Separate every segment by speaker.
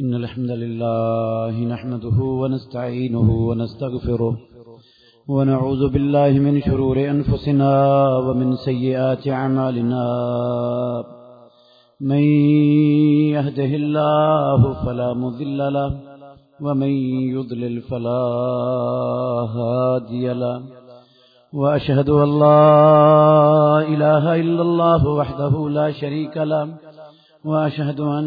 Speaker 1: إن الحمد لله نحمده ونستعينه ونستغفره ونعوذ بالله من شرور أنفسنا ومن سيئات أعمالنا. من يهده الله فلا مذل له ومن يضلل فلا هادي له. وأشهد أن لا إله إلا الله وحده لا شريك له. وأشهد أن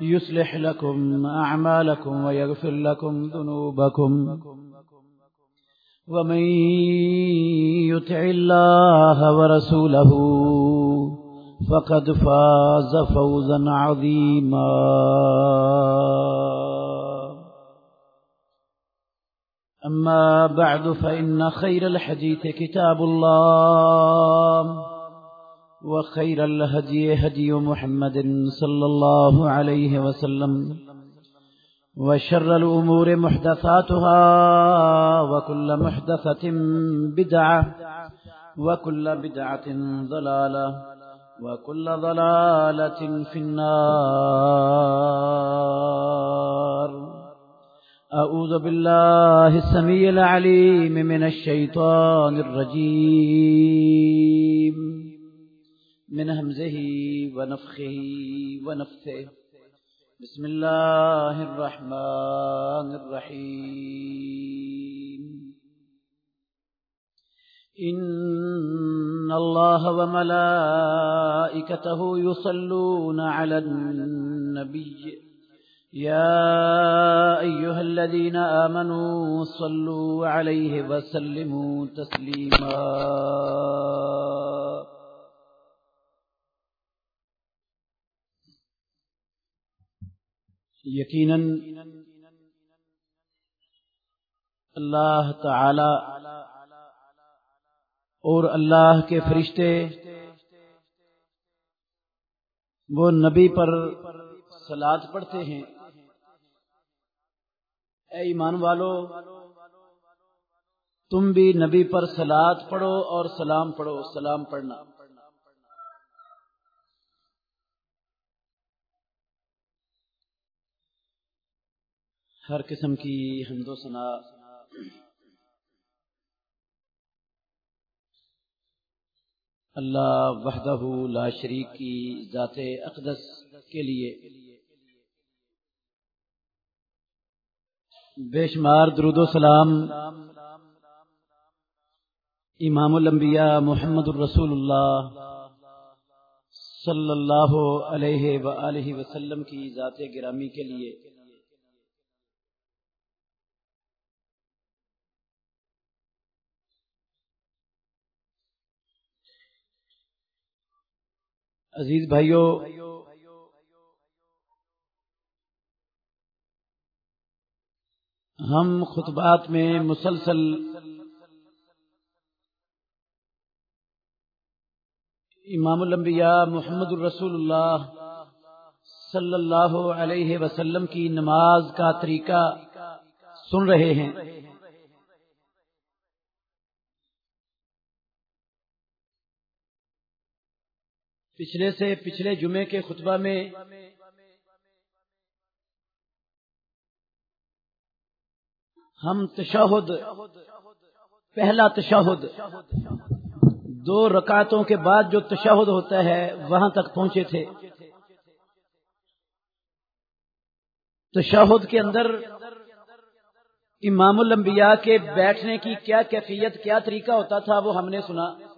Speaker 1: يصلح لكم أعمالكم ويغفر لكم ذنوبكم. ومن يطع الله ورسوله فقد فاز فوزا عظيما. أما بعد، فإن خير الحديث كتاب الله. وخير الهدي هدي محمد صلى الله عليه وسلم وشر الأمور محدثاتها وكل محدثة بدعة وكل بدعة ضلالة وكل ضلالة في النار أعوذ بالله السميع العليم من الشيطان الرجيم من همزه ونفخه ونفثه. بسم الله الرحمن الرحيم. إن الله وملائكته يصلون على النبي. يا أيها الذين آمنوا صلوا عليه وسلموا تسليما. یقیناً اللہ تعالی اور اللہ کے فرشتے وہ نبی پر سلاد پڑھتے ہیں۔ اے ایمان والو، تم بھی نبی پر سلاد پڑھو اور سلام پڑھو، سلام پڑھنا۔ ہر قسم کی حمد و ثنا اللہ وحدہ لا شریک کی ذات اقدس کے لیے۔ بے شمار درود و سلام۔ امام الانبیاء محمد الرسول اللہ صلی اللہ علیہ وآلہ وسلم کی ذات گرامی کے لیے۔ عزیز بھائیوں ہم خطبات میں مسلسل امام الانبیاء محمد الرسول اللہ صلی اللہ علیہ وسلم کی نماز کا طریقہ سن رہے ہیں۔ پچھلے سے پچھلے جمعے کے خطبہ میں ہم تشہد پہلا تشہد دو رکعتوں کے بعد جو تشہد ہوتا ہے وہاں تک پہنچے تھے۔ تشہد کے اندر امام الانبیاء کے بیٹھنے کی کیا کیفیت، کیا طریقہ ہوتا تھا وہ ہم نے سنا۔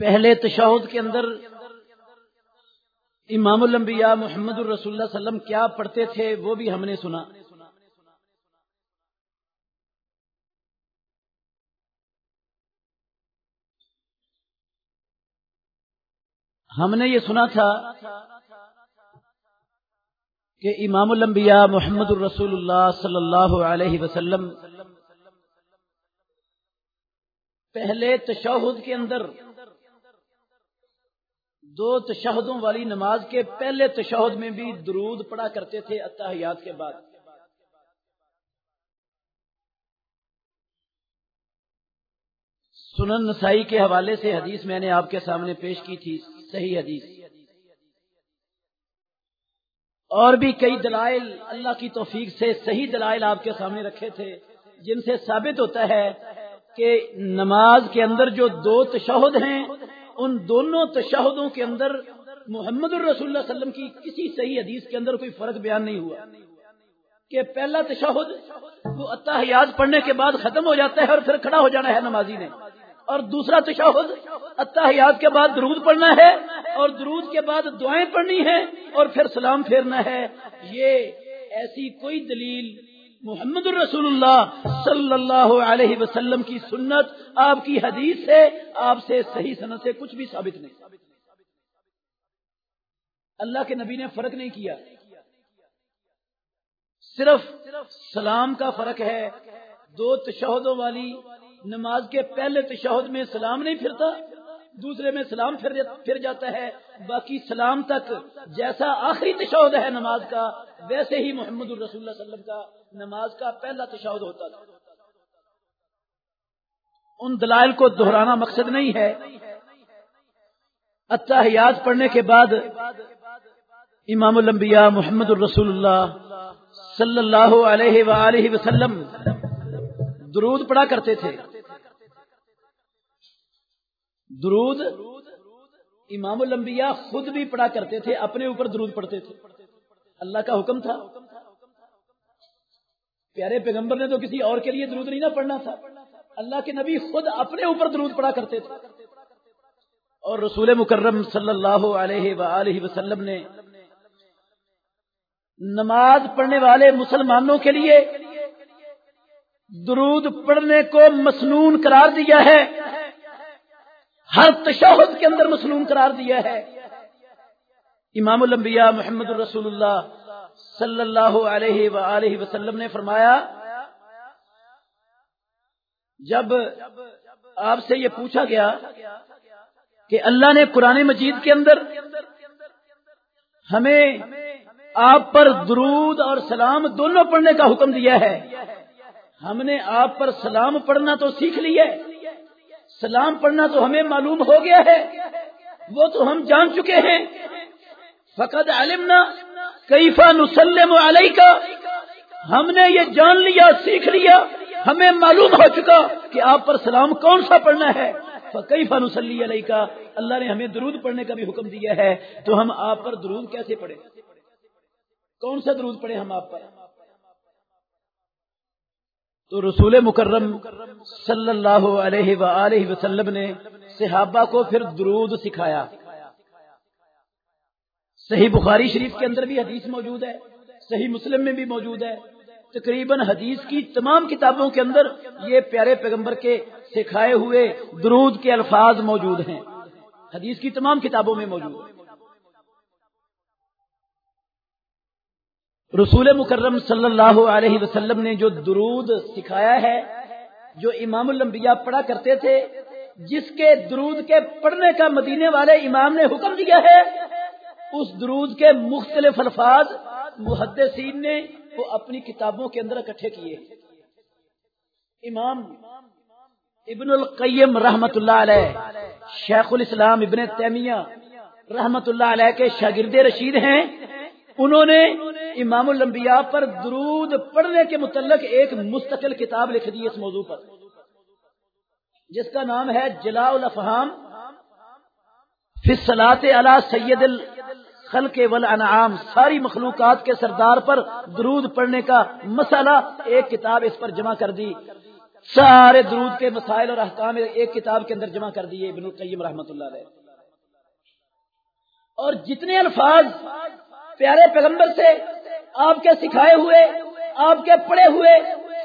Speaker 1: پہلے تشہد کے اندر امام الانبیاء محمد الرسول اللہ علیہ وسلم کیا پڑھتے تھے وہ بھی ہم نے سنا۔ ہم نے یہ سنا تھا کہ امام الانبیاء محمد الرسول اللہ صلی اللہ علیہ وسلم پہلے تشہد کے اندر دو تشہدوں والی نماز کے پہلے تشہد میں بھی درود پڑا کرتے تھے اتحیات کے بعد۔ سنن نسائی کے حوالے سے حدیث میں نے آپ کے سامنے پیش کی تھی، صحیح حدیث۔ اور بھی کئی دلائل اللہ کی توفیق سے صحیح دلائل آپ کے سامنے رکھے تھے، جن سے ثابت ہوتا ہے کہ نماز کے اندر جو دو تشہد ہیں ان دونوں تشہدوں کے اندر محمد الرسول اللہ علیہ وسلم کی کسی صحیح حدیث کے اندر کوئی فرق بیان نہیں ہوا کہ پہلا تشہد وہ اتحیات پڑھنے کے بعد ختم ہو جاتا ہے اور پھر کھڑا ہو جانا ہے نمازی نے اور دوسرا تشہد اتحیات کے بعد درود پڑھنا ہے اور درود کے بعد دعائیں پڑھنی ہے اور پھر سلام پھیرنا ہے یہ ایسی کوئی دلیل محمد الرسول اللہ صلی اللہ علیہ وسلم کی سنت آپ کی حدیث سے آپ سے صحیح صنعت سے کچھ بھی ثابت نہیں۔ اللہ کے نبی نے فرق نہیں کیا۔ صرف سلام کا فرق ہے۔ دو تشہدوں والی نماز کے پہلے تشہد میں سلام نہیں پھرتا، دوسرے میں سلام پھر جاتا ہے۔ باقی سلام تک جیسا آخری تشہد ہے نماز کا، ویسے ہی محمد الرسول اللہ علیہ وسلم کا۔ نماز کا پہلا تشہد ہوتا تھا۔ ان دلائل کو دہرانا مقصد نہیں ہے۔ اتحیات پڑھنے کے بعد امام الانبیاء محمد الرسول اللہ صلی اللہ علیہ وآلہ وسلم درود پڑھا کرتے تھے۔ درود امام الانبیاء خود بھی پڑھا کرتے تھے، اپنے اوپر درود پڑھتے تھے۔ اللہ کا حکم تھا۔ پیارے پیغمبر نے تو کسی اور کے لیے درود نہیں نہ پڑھنا تھا۔ اللہ کے نبی خود اپنے اوپر درود پڑھا کرتے تھے۔ اور رسول مکرم صلی اللہ علیہ وآلہ وسلم نے نماز پڑھنے والے مسلمانوں کے لیے درود پڑھنے کو مسنون قرار دیا ہے۔ ہر تشہد کے اندر مسنون قرار دیا ہے۔ امام الانبیاء محمد الرسول اللہ صلی اللہ علیہ وآلہ وسلم نے فرمایا، جب آپ سے یہ پوچھا گیا کہ اللہ نے قرآن مجید کے اندر ہمیں آپ پر درود اور سلام دونوں پڑھنے کا حکم دیا ہے، ہم نے آپ پر سلام پڑھنا تو سیکھ لیا سلام پڑھنا تو ہمیں معلوم ہو گیا ہے، وہ تو ہم جان چکے ہیں۔ فقط علمنا کیفا نسلم علیہ کا ہم نے یہ جان لیا، سیکھ لیا، ہمیں معلوم ہو چکا کہ آپ پر سلام کون سا پڑھنا ہے۔ کیفا نسلی علیہ کا اللہ نے ہمیں درود پڑھنے کا بھی حکم دیا ہے۔ تو ہم آپ پر درود کیسے پڑھیں؟ کون سا درود پڑھیں ہم آپ پر؟ تو رسول مکرم صلی اللہ علیہ وآلہ وسلم نے صحابہ کو پھر درود سکھایا۔ صحیح بخاری شریف کے اندر بھی حدیث موجود ہے، صحیح مسلم میں بھی موجود ہے۔ تقریباً حدیث کی تمام کتابوں کے اندر یہ پیارے پیغمبر کے سکھائے ہوئے درود کے الفاظ موجود ہیں۔ حدیث کی تمام کتابوں میں موجود ہے رسول مکرم صلی اللہ علیہ وسلم نے جو درود سکھایا ہے، جو امام الانبیاء پڑھا کرتے تھے، جس کے درود کے پڑھنے کا مدینے والے امام نے حکم دیا ہے اس درود کے مختلف الفاظ محدثین نے وہ اپنی کتابوں کے اندر اکٹھے کیے۔ امام ابن القیم رحمت اللہ علیہ، شیخ الاسلام ابن تیمیہ رحمت اللہ علیہ کے شاگرد رشید ہیں۔ انہوں نے امام الانبیاء پر درود پڑھنے کے متعلق ایک مستقل کتاب لکھ دی اس موضوع پر، جس کا نام ہے جلا الافہام فی الصلاۃ علی سید خلق والانعام، ساری مخلوقات کے سردار پر درود پڑھنے کا مسئلہ، ایک کتاب اس پر جمع کر دی۔ سارے درود کے مسائل اور احکام ایک کتاب کے اندر جمع کر دیے، ابن القیم رحمۃ اللہ علیہ۔ اور جتنے الفاظ پیارے پیغمبر سے آپ کے سکھائے ہوئے، آپ کے پڑے ہوئے،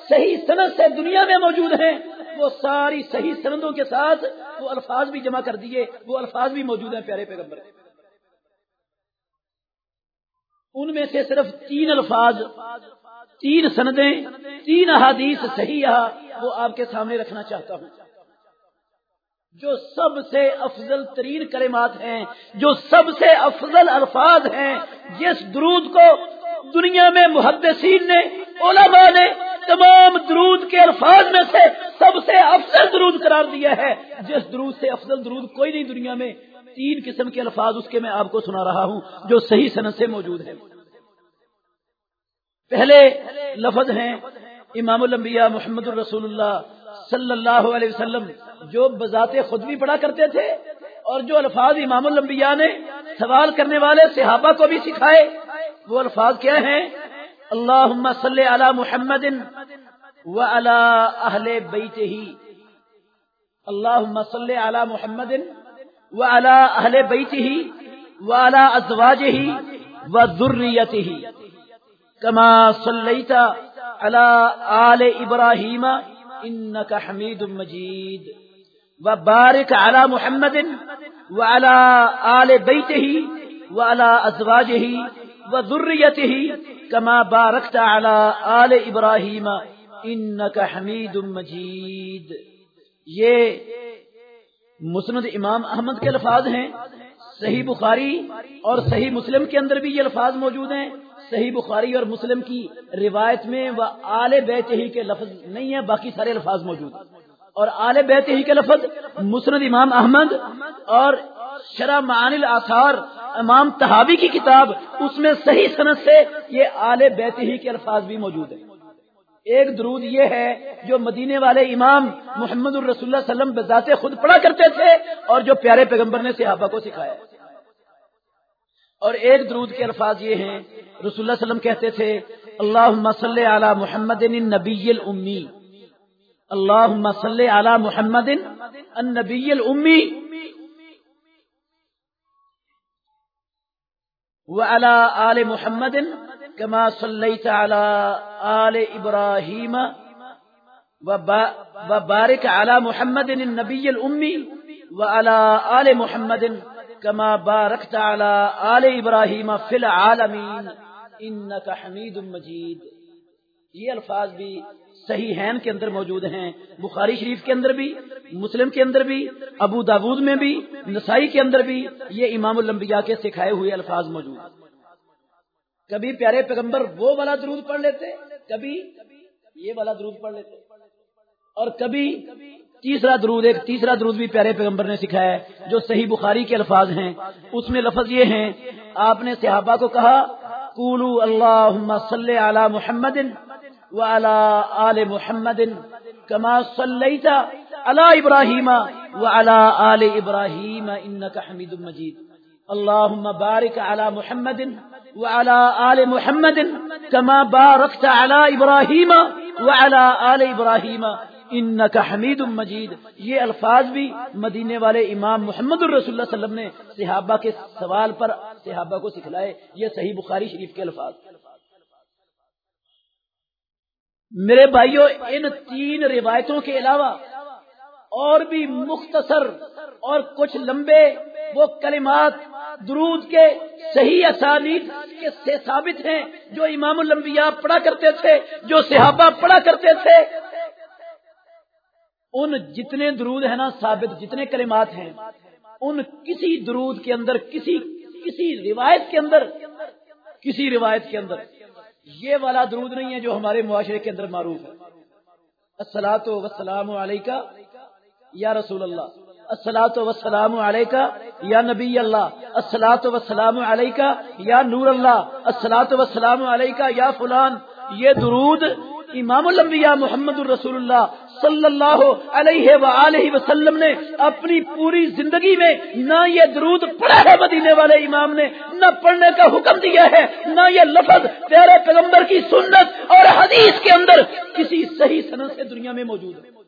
Speaker 1: صحیح سند سے دنیا میں موجود ہیں، وہ ساری صحیح سندوں کے ساتھ وہ الفاظ بھی جمع کر دیے، وہ الفاظ بھی موجود ہیں پیارے پیغمبر۔ ان میں سے صرف تین الفاظ، تین سندیں، تین احادیث صحیح وہ آپ کے سامنے رکھنا چاہتا ہوں۔ جو سب سے افضل ترین کلمات ہیں، جو سب سے افضل الفاظ ہیں، جس درود کو دنیا میں محدثین نے، علماء نے تمام درود کے الفاظ میں سے سب سے افضل درود قرار دیا ہے۔ جس درود سے افضل درود کوئی نہیں دنیا میں تین قسم کے الفاظ اس کے میں آپ کو سنا رہا ہوں جو صحیح صنعت سے موجود ہے پہلے لفظ ہیں امام الانبیاء محمد الرسول اللہ صلی اللہ علیہ وسلم، جو بذات خود بھی پڑھا کرتے تھے اور جو الفاظ امام الانبیاء نے سوال کرنے والے صحابہ کو بھی سکھائے۔ وہ الفاظ کیا ہیں؟ اللہ صلی علی محمد و علی اہل بیت ہی اللہ صلی علی محمد و علی اہل بیت ہی و علی ازواج ہی و ذریت ہی کما صلیت علی آل ابراہیم انك حميد مجيد. وبارك على محمد وعلى آل بيته وعلى أزواجه وذريته كما باركت على آل إبراهيم إنك حميد مجيد. یہ مسند امام احمد کے الفاظ ہیں، صحیح بخاری اور صحیح مسلم کے اندر بھی یہ الفاظ موجود ہیں۔ صحیح بخاری اور مسلم کی روایت میں وہ آل بیت ہی کے لفظ نہیں ہے باقی سارے الفاظ موجود اور آل بیت ہی کے لفظ مسند امام احمد اور شرح معان الاثار امام تحابی کی کتاب، اس میں صحیح صنعت سے یہ آل بیت ہی کے الفاظ بھی موجود ہیں۔ ایک درود یہ ہے جو مدینے والے امام محمد الرسول اللہ وسلم بذات خود پڑھا کرتے تھے اور جو پیارے پیغمبر نے صحابہ کو سکھایا۔ اور ایک درود کے الفاظ یہ ہیں، رسول اللہ وسلم کہتے تھے اللہ صلی علی محمد النبی الامی۔ اللہ صلی علی محمد النبی الامی۔ وعلى آل محمد كما صليت على آل إبراهيم وبارك على محمد النبي الأمي وعلى آل محمد کما بارکت علی آل ابراہیم فی العالمین انک حمید مجید یہ الفاظ بھی صحیح ہین کے اندر موجود ہیں، بخاری شریف کے اندر بھی، مسلم کے اندر بھی، ابو داود میں بھی، نسائی کے اندر بھی، یہ امام الانبیاء کے سکھائے ہوئے الفاظ موجود کبھی پیارے پیغمبر وہ والا درود پڑھ لیتے، کبھی یہ والا درود پڑھ لیتے۔ اور کبھی تیسرا درود، ایک تیسرا درود بھی پیارے پیغمبر نے سکھایا ہے، جو صحیح بخاری کے الفاظ ہیں۔ اس میں لفظ یہ ہیں، آپ نے صحابہ کو کہا کولو اللہ صلی علی محمد وعلى آل محمد كما صليت على إبراهيم وعلى آل إبراهيم إنك حميد مجيد اللهم بارك على محمد وعلى آل محمد كما باركت على إبراهيم وعلى آل إبراهيم. ان کا حمید مجید یہ الفاظ بھی مدینے والے امام محمد الرسول اللہ صلی اللہ علیہ وسلم نے صحابہ کے سوال پر صحابہ کو سکھلائے. یہ صحیح بخاری شریف کے الفاظ. میرے بھائیوں ان تین روایتوں کے علاوہ اور بھی مختصر اور کچھ لمبے وہ کلمات درود کے صحیح اسانید سے ثابت ہیں، جو امام الانبیاء پڑھا کرتے تھے، جو صحابہ پڑھا کرتے تھے۔ ان جتنے درود ہیں نا ثابت، جتنے کلمات ہیں، ان کسی درود کے اندر، کسی کسی روایت کے اندر، کسی روایت کے اندر یہ والا درود نہیں ہے جو ہمارے معاشرے کے اندر معروف ہے۔ السلاۃ وسلام علیکہ یا رسول اللہ۔ السلاۃ وسلام علیکہ یا نبی اللہ السلاۃ وسلام علیکہ یا نور اللہ السلاۃ وسلام علیکہ یا فلان. یہ درود امام الانبیاء محمد الرسول اللہ صلی اللہ علیہ وآلہ وسلم نے اپنی پوری زندگی میں نہ یہ درود پڑھا ہے مدینے والے امام نے، نہ پڑھنے کا حکم دیا ہے، نہ یہ لفظ پیارے پیغمبر کی سنت اور حدیث کے اندر کسی صحیح صنعت سے دنیا میں موجود ہے۔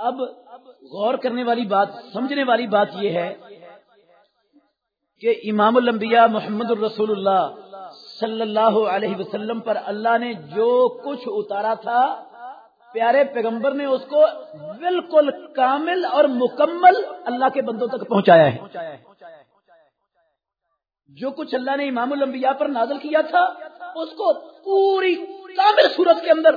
Speaker 1: اب غور کرنے والی بات، سمجھنے والی بات یہ ہے کہ امام الانبیاء محمد الرسول اللہ صلی اللہ علیہ وسلم پر اللہ نے جو کچھ اتارا تھا، پیارے پیغمبر نے اس کو بالکل کامل اور مکمل اللہ کے بندوں تک پہنچایا ہے۔ جو کچھ اللہ نے امام الانبیاء پر نازل کیا تھا، اس کو پوری کامل صورت کے اندر،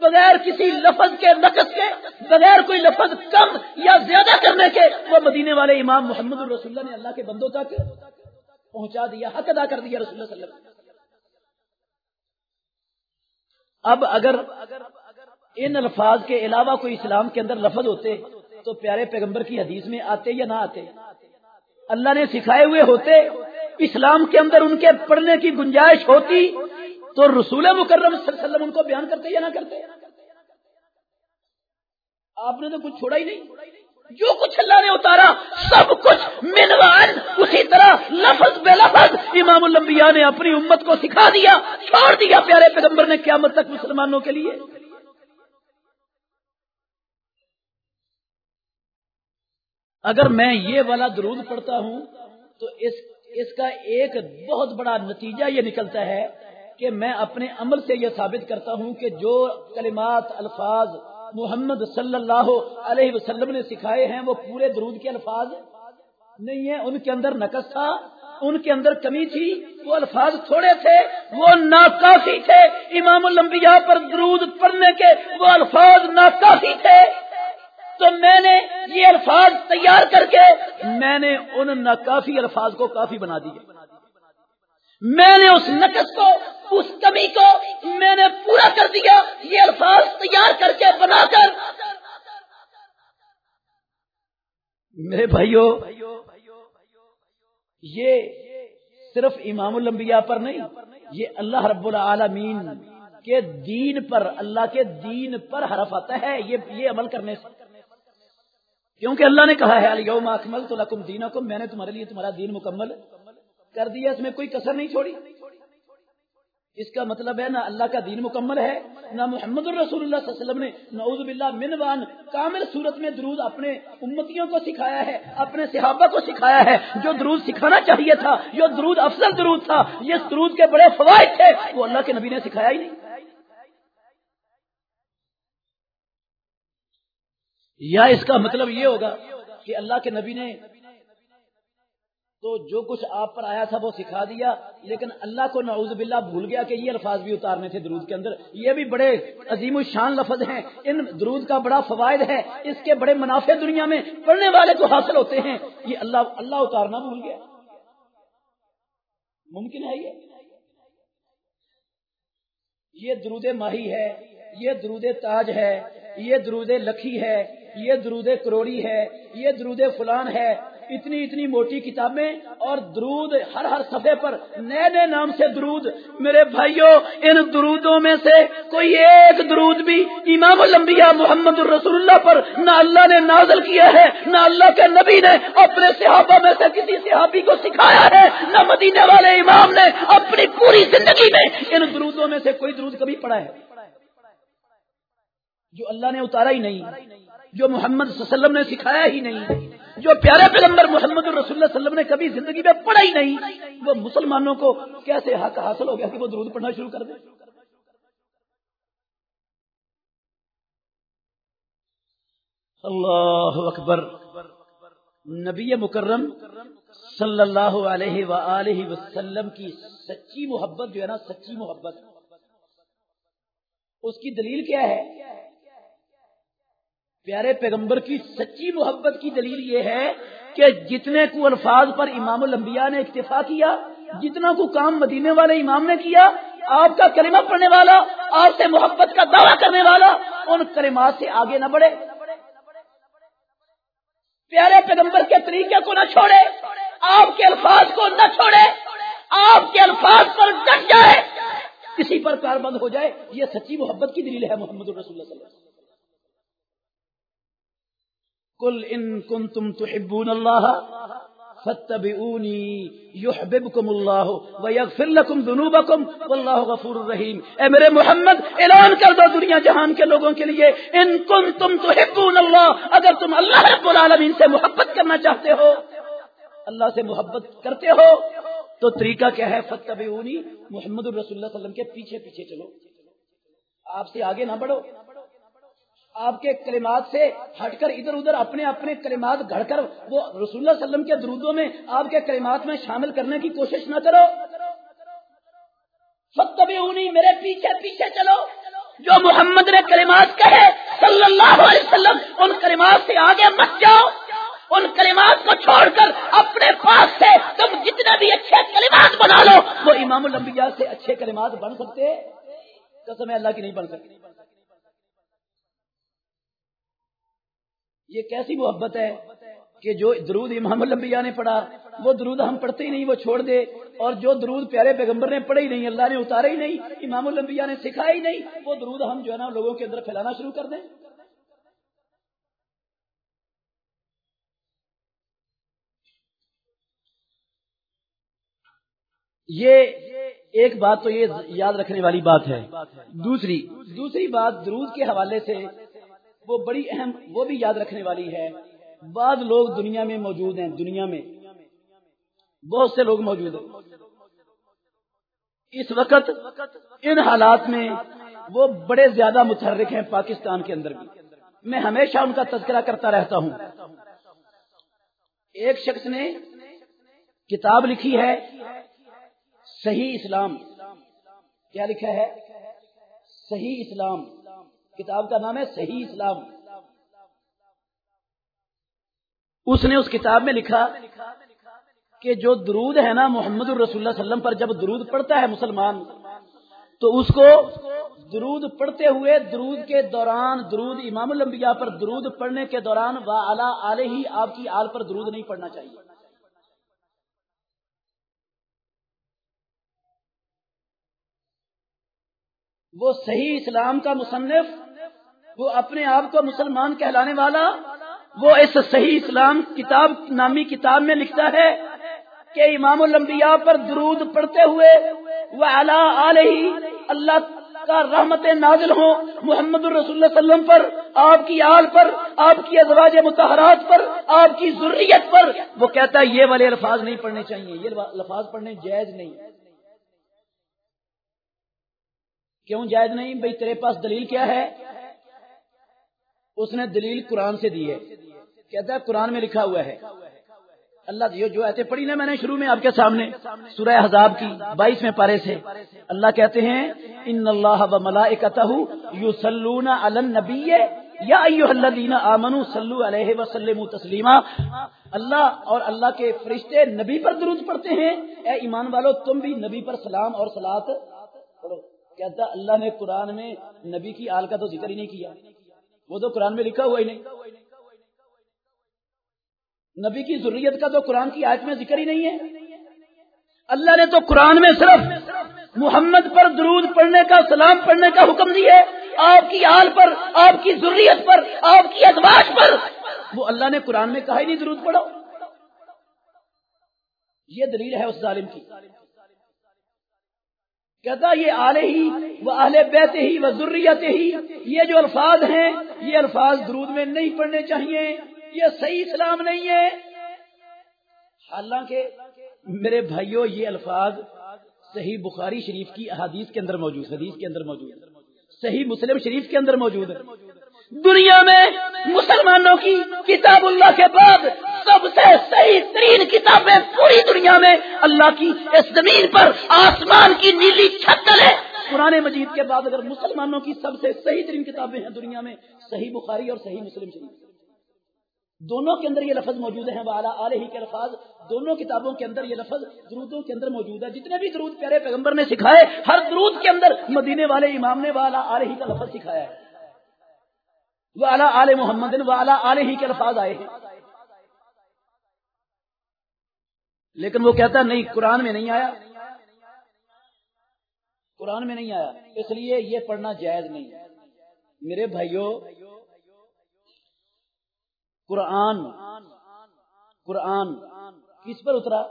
Speaker 1: بغیر کسی لفظ کے، نقص کے، بغیر کوئی لفظ کم یا زیادہ کرنے کے، وہ مدینے والے امام محمد الرسول اللہ نے اللہ کے بندوں تک پہنچا دیا، حق ادا کر دیا رسول اللہ صلی اللہ علیہ وسلم۔ اب اگر ان الفاظ کے علاوہ کوئی اسلام کے اندر لفظ ہوتے، تو پیارے پیغمبر کی حدیث میں آتے یا نہ آتے؟ اللہ نے سکھائے ہوئے ہوتے، اسلام کے اندر ان کے پڑھنے کی گنجائش ہوتی تو رسول مکرم صلی اللہ علیہ وسلم ان کو بیان کرتے یا نہ کرتے؟ آپ نے تو کچھ چھوڑا ہی نہیں۔ جو کچھ اللہ نے اتارا، سب کچھ منوان۔ اسی طرح لفظ بے لفظ امام الانبیاء نے اپنی امت کو سکھا دیا، چھوڑ دیا پیارے پیغمبر نے قیامت تک مسلمانوں کے لیے۔ اگر میں یہ والا درود پڑھتا ہوں، تو اس اس کا ایک بہت بڑا نتیجہ یہ نکلتا ہے۔ کہ میں اپنے عمل سے یہ ثابت کرتا ہوں کہ جو کلمات، الفاظ محمد صلی اللہ علیہ وسلم نے سکھائے ہیں، وہ پورے درود کے الفاظ نہیں ہیں، ان کے اندر نقص تھا، ان کے اندر کمی تھی، وہ الفاظ تھوڑے تھے، وہ ناکافی تھے۔ امام الانبیاء پر درود پڑھنے کے وہ الفاظ ناکافی تھے۔ تو میں نے یہ الفاظ تیار کر کے میں نے ان ناکافی الفاظ کو کافی بنا دیے۔ میں نے اس نقص کو اس کمی کو میں نے پورا کر دیا، یہ الفاظ تیار کر کے بنا کر۔ میرے بھائیوں یہ صرف امام الانبیاء پر نہیں، یہ اللہ رب العالمین کے دین پر، اللہ کے دین پر حرف آتا ہے، یہ یہ عمل کرنے سے۔ کیونکہ اللہ نے کہا ہے علیہ اکمل تو لکم دین میں نے تمہارے لیے تمہارا دین مکمل کر دیا، اس میں کوئی کسر نہیں چھوڑی۔ اس کا مطلب ہے نہ اللہ کا دین مکمل ہے، نہ محمد الرسول اللہ صلی اللہ علیہ وسلم نے، نعوذ باللہ منوان کامل صورت میں درود اپنے امتیوں کو سکھایا ہے، اپنے صحابہ کو سکھایا ہے، جو درود سکھانا چاہیے تھا، جو درود افضل درود تھا، یہ درود کے بڑے فوائد تھے، وہ اللہ کے نبی نے سکھایا ہی نہیں۔ یا اس کا مطلب یہ ہوگا کہ اللہ کے نبی نے تو جو کچھ آپ پر آیا تھا وہ سکھا دیا، لیکن اللہ کو نعوذ باللہ بھول گیا کہ یہ الفاظ بھی اتارنے تھے درود کے اندر۔ یہ بھی بڑے عظیم الشان لفظ ہیں۔ ان درود کا بڑا فوائد ہے۔ اس کے بڑے منافع دنیا میں پڑھنے والے کو حاصل ہوتے ہیں۔ یہ اللہ اللہ اتارنا بھول گیا۔ ممکن ہے یہ؟ یہ درود ماہی ہے، یہ درود تاج ہے، یہ درود لکھی ہے، یہ درود کروڑی ہے، یہ درود فلان ہے۔ اتنی اتنی موٹی کتابیں اور درود ہر ہر صفحے پر نئے نئے نام سے درود۔ میرے بھائیوں ان درودوں میں سے کوئی ایک درود بھی امام الانبیاء محمد الرسول اللہ پر نہ اللہ نے نازل کیا ہے، نہ اللہ کے نبی نے اپنے صحابہ میں سے کسی صحابی کو سکھایا ہے، نہ مدینے والے امام نے اپنی پوری زندگی میں ان درودوں میں سے کوئی درود کبھی پڑھا ہے۔ جو اللہ نے اتارا ہی نہیں، جو محمد صلی اللہ علیہ وسلم نے سکھایا ہی نہیں۔ جو پیارے پیغمبر محمد الرسول اللہ وسلم نے کبھی زندگی میں پڑھا ہی نہیں، وہ مسلمانوں کو کیسے حق حاصل ہو گیا کہ وہ درود پڑھنا شروع کر دیں اللہ اکبر۔ نبی مکرم صلی اللہ علیہ وآلہ وسلم کی سچی محبت جو ہے نا، سچی محبت۔ اس کی دلیل کیا ہے؟ پیارے پیغمبر کی سچی محبت کی دلیل یہ ہے کہ جتنے کو الفاظ پر امام الانبیاء نے اکتفا کیا، جتنا کو کام مدینے والے امام نے کیا، آپ کا کلمہ پڑھنے والا، آپ سے محبت کا دعویٰ کرنے والا، ان کلمات سے آگے نہ بڑھے۔ پیارے پیغمبر کے طریقے کو نہ چھوڑے، آپ کے الفاظ کو نہ چھوڑے، آپ کے الفاظ پر ڈٹ جائے۔ کسی پر کار بند ہو جائے، یہ سچی محبت کی دلیل ہے محمد الرسول صلی اللہ علیہ وسلم۔ کل ان کن تم تو اللہ فتبعونی یحببکم اللہ ویغفر لکم ذنوبکم واللہ غفور الرحیم اے میرے محمد، اعلان کر دو دنیا جہان کے لوگوں کے لیے۔ ان کن تم تو اللہ، اگر تم اللہ رب العالمین سے محبت کرنا چاہتے ہو، اللہ سے محبت کرتے ہو، تو طریقہ کیا ہے؟ فتبعونی محمد الرسول اللہ صلی اللہ علیہ وسلم کے پیچھے پیچھے چلو۔ آپ سے آگے نہ بڑھو۔ آپ کے کلمات سے ہٹ کر ادھر ادھر اپنے اپنے کلمات گھڑ کر وہ رسول اللہ علیہ وسلم کے درودوں میں آپ کے کلمات میں شامل کرنے کی کوشش نہ کرو۔ فتبی انہیں میرے پیچھے پیچھے چلو۔ جو محمد نے کلمات کہے صلی اللہ علیہ وسلم، ان کلمات سے آگے مت جاؤ۔ ان کلمات کو چھوڑ کر اپنے پاس سے تم جتنے بھی اچھے کلمات بنا لو، وہ امام الانبیاء سے اچھے کلمات بن سکتے۔ قسم اللہ کی نہیں بن سکتے یہ کیسی محبت ہے کہ جو درود امام الانبیاء نے پڑھا، وہ درود ہم پڑھتے ہی نہیں، وہ چھوڑ دے۔ اور جو درود پیارے پیغمبر نے پڑھے ہی نہیں، اللہ نے اتارے ہی نہیں، امام الانبیاء نے سکھایا ہی نہیں، وہ درود ہم جو ہے نا لوگوں کے اندر پھیلانا شروع کر دیں۔ یہ ایک بات تو یہ یاد رکھنے والی بات ہے۔ دوسری دوسری بات درود کے حوالے سے وہ بڑی اہم، وہ بھی یاد رکھنے والی ہے۔ بعض لوگ دنیا میں موجود ہیں، دنیا میں۔ بہت سے لوگ موجود ہیں۔ اس وقت، ان حالات میں وہ بڑے زیادہ متحرک ہیں پاکستان کے اندر بھی۔ میں ہمیشہ ان کا تذکرہ کرتا رہتا ہوں۔ ایک شخص نے کتاب لکھی ہے، صحیح اسلام۔ کیا لکھا ہے؟ صحیح اسلام۔ کتاب کا نام ہے صحیح اسلام۔ اس نے اس کتاب میں لکھا کہ جو درود ہے نا محمد الرسول اللہ وسلم پر، جب درود پڑتا ہے مسلمان، تو اس کو درود پڑھتے ہوئے، درود کے دوران، درود امام الانبیاء پر درود پڑھنے کے دوران وا آلے ہی آپ کی آل پر درود نہیں پڑھنا چاہیے۔ وہ صحیح اسلام کا مصنف وہ اپنے آپ کو مسلمان کہلانے والا، وہ اس صحیح اسلام کتاب، نامی کتاب میں لکھتا ہے کہ امام الانبیاء پر درود پڑھتے ہوئے وہ اللہ کا رحمت نازل ہو، محمد الرسول اللہ علیہ وسلم پر، آپ کی آل پر، آپ کی ازواج متحرات پر، آپ کی ضروریت پر۔ وہ کہتا ہے، یہ والے الفاظ نہیں پڑھنے چاہیے، یہ الفاظ پڑھنے جائز نہیں۔ کیوں جائز نہیں؟ بھائی تیرے پاس دلیل کیا ہے؟ اس نے دلیل قرآن سے دی ہے۔ کہتا ہے قرآن میں لکھا ہوا ہے۔ اللہ جو ایسے پڑھی نا میں نے شروع میں آپ کے سامنے، سورہ حزاب کی بائیس میں پارے سے۔ اللہ کہتے ہیں، ان اللہ و ملا یو سلون النبی یا الذین آمنوا صلو علیہ وسلم تسلیما۔ اللہ اور اللہ کے فرشتے نبی پر درود پڑھتے ہیں۔ اے ایمان والو، تم بھی نبی پر سلام اور سلاد پڑھو۔ کہتا اللہ نے قرآن میں نبی کی آل کا تو ذکر ہی نہیں کیا۔ وہ تو قرآن میں لکھا ہوا ہی نہیں۔ نبی کی ضروریت کا تو قرآن کی آیت میں ذکر ہی نہیں ہے۔ اللہ نے تو قرآن میں صرف محمد پر درود پڑھنے کا، سلام پڑھنے کا حکم دی ہے۔ آپ کی آل پر، آپ کی ضروریت پر، آپ کی ادواج پر۔ وہ اللہ نے قرآن میں کہا ہی نہیں درود پڑھو۔ یہ دلیل ہے اس ظالم کی۔ کہتا یہ آلے ہی وہ اہل بیت ہی وہ ضروریت ہی، یہ جو الفاظ ہیں، یہ الفاظ درود میں نہیں پڑھنے چاہیے، یہ صحیح اسلام نہیں ہے۔ حالانکہ میرے بھائیوں یہ الفاظ صحیح بخاری شریف کی احادیث کے اندر موجود، حدیث کے اندر موجود، صحیح مسلم شریف کے اندر موجود۔ ہے دنیا میں مسلمانوں کی کتاب اللہ کے بعد سب سے صحیح ترین کتابیں پوری دنیا میں اللہ کی اس زمین پر آسمان کی نیلی چھتل ہے پرانے مجید کے بعد اگر مسلمانوں کی سب سے صحیح ترین کتابیں ہیں دنیا میں، صحیح بخاری اور صحیح مسلم شریف۔ دونوں کے اندر یہ لفظ موجود ہیں والا علیہ کے الفاظ۔ دونوں کتابوں کے اندر یہ لفظ درودوں کے اندر موجود ہے۔ جتنے بھی درود پیارے پیغمبر نے سکھائے، ہر درود کے اندر مدینے والے امام نے والا علیہ کا لفظ سکھایا ہے۔ والا آل محمد والا علیہ کے الفاظ آئے ہیں۔ لیکن وہ کہتا نہیں، قرآن میں نہیں آیا۔ قرآن میں نہیں آیا۔ اس لیے یہ پڑھنا جائز نہیں۔ میرے بھائیوں قرآن قرآن کس پر اترا؟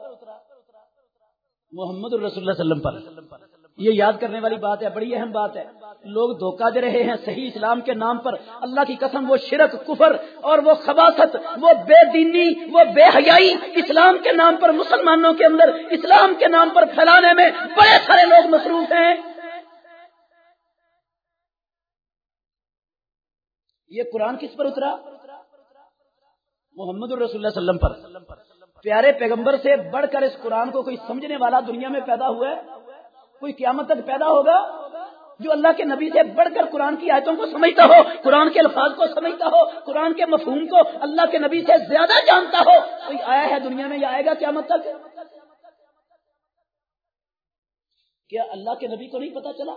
Speaker 1: محمد رسول اللہ وسلم پر۔ یہ یاد کرنے والی بات ہے، بڑی اہم بات ہے۔ لوگ دھوکہ دے رہے ہیں صحیح اسلام کے نام پر۔ اللہ کی قسم، وہ شرک، کفر اور وہ خباست وہ بے دینی، وہ بے حیائی اسلام کے نام پر، مسلمانوں کے اندر اسلام کے نام پر پھیلانے میں بڑے سارے لوگ مصروف ہیں۔ یہ قرآن کس پر اترا؟ محمد الرسول اللہ وسلم پر۔ پیارے پیغمبر سے بڑھ کر اس قرآن کو کوئی سمجھنے والا دنیا میں پیدا ہوا ہے؟ کوئی قیامت تک پیدا ہوگا جو اللہ کے نبی سے بڑھ کر قرآن کی آیتوں کو سمجھتا ہو، قرآن کے الفاظ کو سمجھتا ہو، قرآن کے مفہوم کو اللہ کے نبی سے زیادہ جانتا ہو کوئی آیا ہے دنیا میں یا آئے گا قیامت تک؟ کیا اللہ کے نبی کو نہیں پتا چلا؟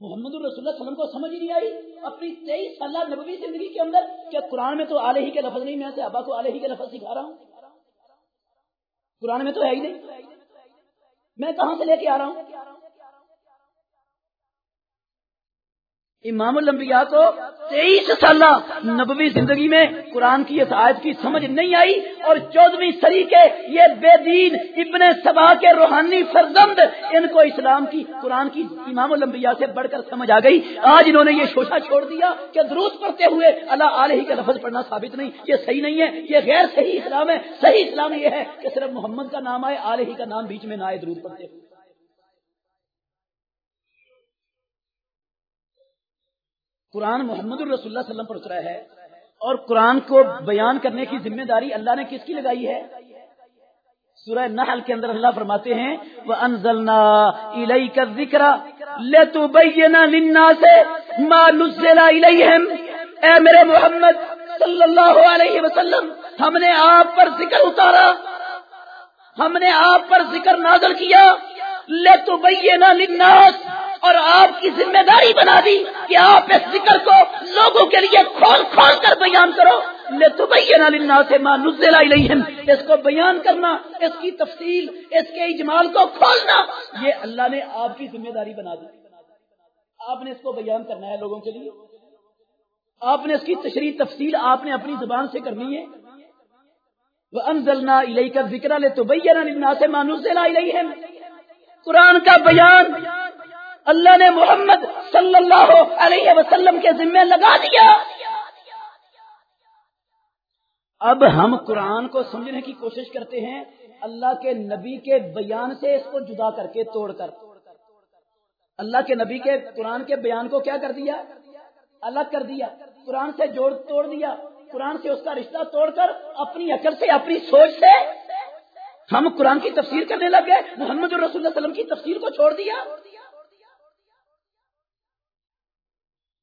Speaker 1: محمد الرسول اللہ وسلم کو سمجھ نہیں آئی اپنی تیئیس سالہ نبوی زندگی کے اندر کیا قرآن میں تو آلے ہی کے لفظ نہیں، میں سے ابا کو آلے ہی کے لفظ سکھا رہا ہوں۔ قرآن میں تو ہے ہی نہیں۔ میں کہاں سے لے کے آ رہا ہوں؟ امام الانبیاء کو تیئیس سالہ نبوی زندگی میں قرآن کی اس آیت کی سمجھ نہیں آئی اور چودہویں سری کے یہ بے دین ابن سبا کے روحانی فرزند ان کو اسلام کی قرآن کی امام الانبیاء سے بڑھ کر سمجھ آ گئی۔ آج انہوں نے یہ شوشا چھوڑ دیا کہ درست پڑھتے ہوئے اللہ علیہ کا لفظ پڑھنا ثابت نہیں، یہ صحیح نہیں ہے، یہ غیر صحیح اسلام ہے، صحیح اسلام یہ ہے کہ صرف محمد کا نام آئے، علیہ کا نام بیچ میں نہ آئے درود پڑھتے ہوئے۔ قرآن محمد الرسول اللہ وسلم پر اترا ہے اور قرآن کو بیان کرنے کی ذمہ داری اللہ نے کس کی لگائی ہے؟ سورہ نحل کے اندر اللہ فرماتے ہیں وہ انزلنا کا ذکر لے تو اے میرے محمد صلی اللہ علیہ وسلم، ہم نے آپ پر ذکر اتارا۔ ہم نے آپ پر ذکر نازل کیا۔ لے تو للناس اور آپ کی ذمہ داری بنا دی کہ آپ اس ذکر کو لوگوں کے لیے کھول کھول کر بیان کرو۔ لے تو بھیا سے ماں اس کو بیان کرنا، اس کی تفصیل، اس کے اجمال کو کھولنا، یہ اللہ نے آپ کی ذمہ داری بنا دی۔ آپ نے اس کو بیان کرنا ہے لوگوں کے لیے۔ آپ نے اس کی تشریح تفصیل آپ نے اپنی زبان سے کرنی ہے۔ وہ انزلنا کا ذکر لے تو بھیا سے مانوس قرآن کا بیان اللہ نے محمد صلی اللہ علیہ وسلم کے ذمے لگا دیا۔ اب ہم قرآن کو سمجھنے کی کوشش کرتے ہیں، اللہ کے نبی کے بیان سے اس کو جدا کر کے توڑ کر۔ اللہ کے نبی کے قرآن کے بیان کو کیا کر دیا؟ الگ کر دیا۔ قرآن سے جوڑ توڑ دیا۔ قرآن سے اس کا رشتہ توڑ کر اپنی عقل سے، اپنی سوچ سے ہم قرآن کی تفسیر کرنے لگ گئے۔ محمد الرسول اللہ وسلم کی تفسیر کو چھوڑ دیا۔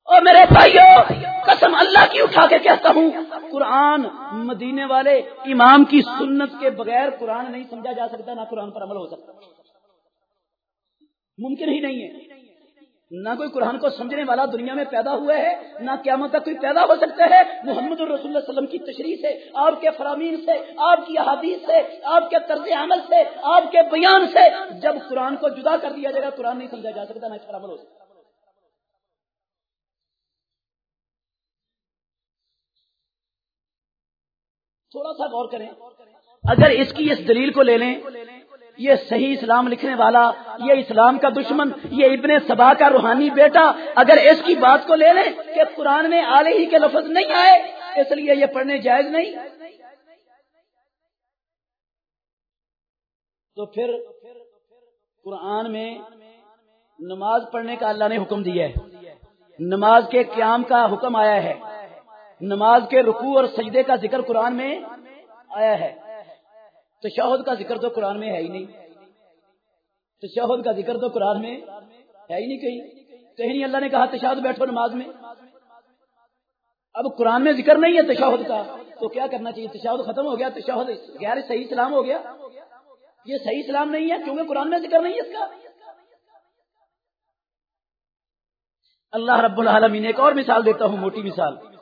Speaker 1: اور میرے بھائیوں قسم اللہ کی اٹھا کے کہتا ہوں، قرآن مدینے والے امام کی سنت کے بغیر قرآن نہیں سمجھا جا سکتا، نہ قرآن پر عمل ہو سکتا۔ ممکن ہی نہیں ہے۔ نہ کوئی قرآن کو سمجھنے والا دنیا میں پیدا ہوا ہے، نہ قیامت تک کوئی پیدا ہو سکتا ہے۔ محمد الرسول اللہ وسلم کی تشریح سے، آپ کے فرامین سے، آپ کی احادیث سے، آپ کے طرز عمل سے، آپ کے بیان سے، جب قرآن کو جدا کر دیا جائے گا، قرآن نہیں سمجھا جا سکتا، نہ اس پر عمل ہو سکتا۔ تھوڑا سا غور کریں۔ اگر اس کی اس دلیل کو لے لیں، یہ صحیح اسلام لکھنے والا، یہ اسلام کا دشمن، یہ ابن سبا کا روحانی بیٹا، اگر اس کی بات کو لے لیں کہ قرآن میں آلے ہی کے لفظ نہیں آئے، اس لیے یہ پڑھنے جائز نہیں۔ تو پھر قرآن میں نماز پڑھنے کا اللہ نے حکم دیا ہے۔ نماز کے قیام کا حکم آیا ہے۔ نماز کے رکوع اور سجدے کا ذکر قرآن میں آیا ہے۔ تشہد کا ذکر تو قرآن میں ہے ہی نہیں۔ تشہد کا ذکر تو قرآن میں ہے ہی نہیں کہیں۔ کہیں یعنی نہیں اللہ نے کہا تشہد بیٹھو نماز میں۔ اب قرآن میں ذکر نہیں ہے تشہد کا۔ تو کیا کرنا چاہیے؟ تشہد ختم ہو گیا۔ تشہد غیر صحیح اسلام ہو گیا۔ یہ صحیح اسلام نہیں ہے کیونکہ قرآن میں ذکر نہیں ہے اس کا۔ اللہ رب العالمین، ایک اور مثال دیتا ہوں، موٹی مثال۔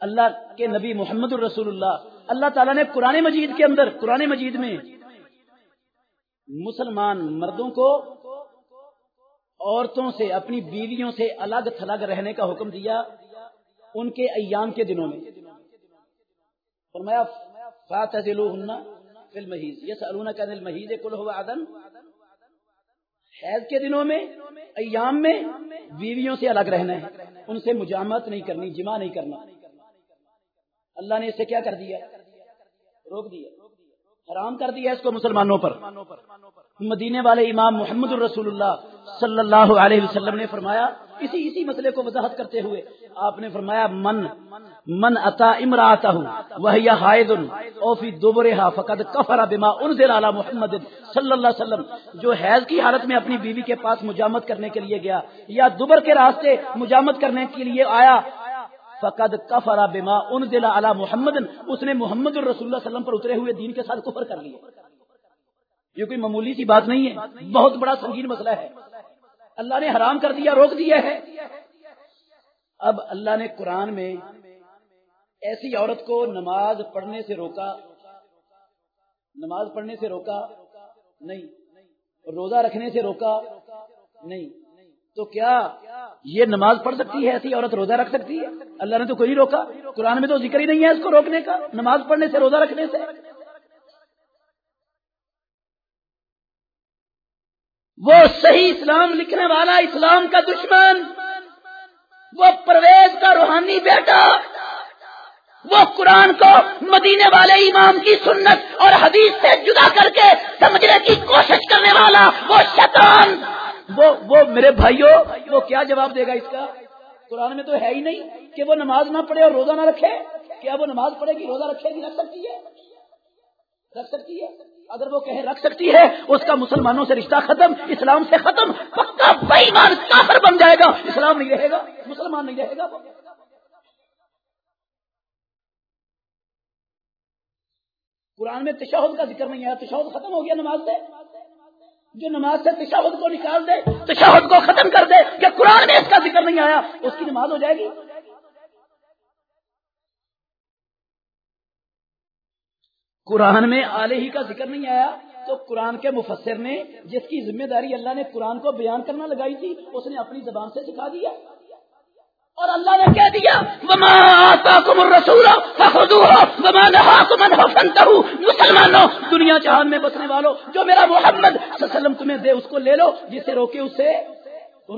Speaker 1: اللہ کے نبی محمد الرسول اللہ اللہ تعالیٰ نے قرآن مجید کے اندر، قرآن مجید میں مسلمان مردوں کو عورتوں سے، اپنی بیویوں سے الگ تھلگ رہنے کا حکم دیا ان کے ایام کے دنوں میں۔ فرمایا المحیض کل حیض کے دنوں میں، ایام میں بیویوں سے الگ رہنا ہے۔ ان سے مجامت نہیں کرنی، جمع نہیں کرنا۔ اللہ نے اسے کیا کر دیا؟ روک دیا۔ حرام کر دیا اس کو مسلمانوں پر۔ مدینے والے امام محمد الرسول اللہ صلی اللہ علیہ وسلم نے فرمایا، اسی اسی مسئلے کو وضاحت کرتے ہوئے آپ نے فرمایا، من من اتا امراتا ہوں وہ حائد اوفی دوبرہا فقد کفر بما انزل علی محمد صلی اللہ علیہ وسلم، جو حیض کی حالت میں اپنی بیوی کے پاس مجامت کرنے کے لیے گیا یا دوبر کے راستے مجامت کرنے کے لیے آیا فقد کفر بما انزل علی محمد، اس نے محمد الرسول اللہ وسلم پر اترے ہوئے دین کے ساتھ کفر کر لیا یہ کوئی معمولی سی بات نہیں ہے، بہت بڑا سنگین مسئلہ ہے۔ اللہ نے حرام کر دیا، روک دیا ہے۔ اب اللہ نے قرآن میں ایسی عورت کو نماز پڑھنے سے روکا، نماز پڑھنے سے روکا نہیں، روزہ رکھنے سے روکا نہیں۔ تو کیا یہ نماز پڑھ سکتی ہے ایسی عورت روزہ رکھ سکتی ہے؟ اللہ نے تو کوئی روکا۔ قرآن میں تو ذکر ہی نہیں ہے اس کو روکنے کا، نماز پڑھنے سے، روزہ رکھنے سے۔ وہ صحیح اسلام لکھنے والا اسلام کا دشمن، وہ پرویز کا روحانی بیٹا، وہ قرآن کو مدینے والے امام کی سنت اور حدیث سے جدا کر کے سمجھنے کی کوشش کرنے والا، وہ شیطان۔ وہ وہ میرے بھائیوں وہ کیا جواب دے گا اس کا؟ قرآن میں تو ہے ہی نہیں کہ وہ نماز نہ پڑھے اور روزہ نہ رکھے۔ کیا وہ نماز پڑھے گی، روزہ رکھے گی، رکھ سکتی ہے؟ رکھ سکتی ہے۔ اگر وہ کہے رکھ سکتی ہے، اس کا مسلمانوں سے رشتہ ختم، اسلام سے ختم، پکا بےمان کافر بن جائے گا۔ اسلام نہیں رہے گا، مسلمان نہیں رہے گا قرآن میں تشہد کا ذکر نہیں آیا تشہد ختم ہو گیا نماز سے۔ جو نماز سے تشہد کو نکال دے تشہد کو ختم کر دے کہ قرآن میں اس کا ذکر نہیں آیا، اس کی نماز ہو جائے گی۔ قرآن میں آلے ہی کا ذکر نہیں آیا، تو قرآن کے مفسر نے جس کی ذمہ داری اللہ نے قرآن کو بیان کرنا لگائی تھی، اس نے اپنی زبان سے سکھا دیا۔ اور اللہ نے کہہ دیا مسلمانوں، دنیا جہان میں بسنے والوں، جو میرا محمد وسلم تمہیں دے، اس کو لے لو، جسے روکے، اسے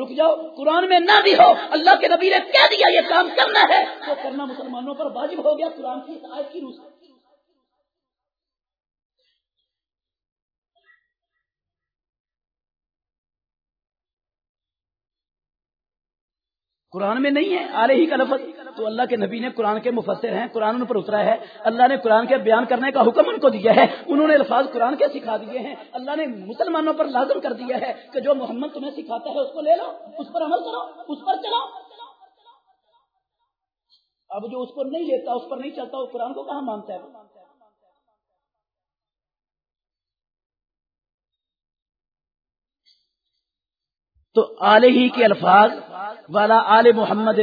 Speaker 1: رک جاؤ۔ قرآن میں نہ بھی ہو، اللہ کے نبی نے کہہ دیا یہ کام کرنا ہے۔ تو کرنا مسلمانوں پر واجب ہو گیا، قرآن کی آیت کی روح سے قرآن میں نہیں ہے، آلے ہی کا لفظ تو اللہ کے نبی نے قرآن کے مفسر ہیں، قرآن ان پر اترا ہے۔ اللہ نے قرآن کے بیان کرنے کا حکم ان کو دیا ہے۔ انہوں نے الفاظ قرآن کے سکھا دیے ہیں۔ اللہ نے مسلمانوں پر لازم کر دیا ہے کہ جو محمد تمہیں سکھاتا ہے اس کو لے لو، اس پر عمل کرو، اس پر چلو اب جو اس کو نہیں لیتا، اس پر نہیں چلتا، وہ قرآن کو کہاں مانتا ہے؟ تو آل ہی کے الفاظ والا آل محمد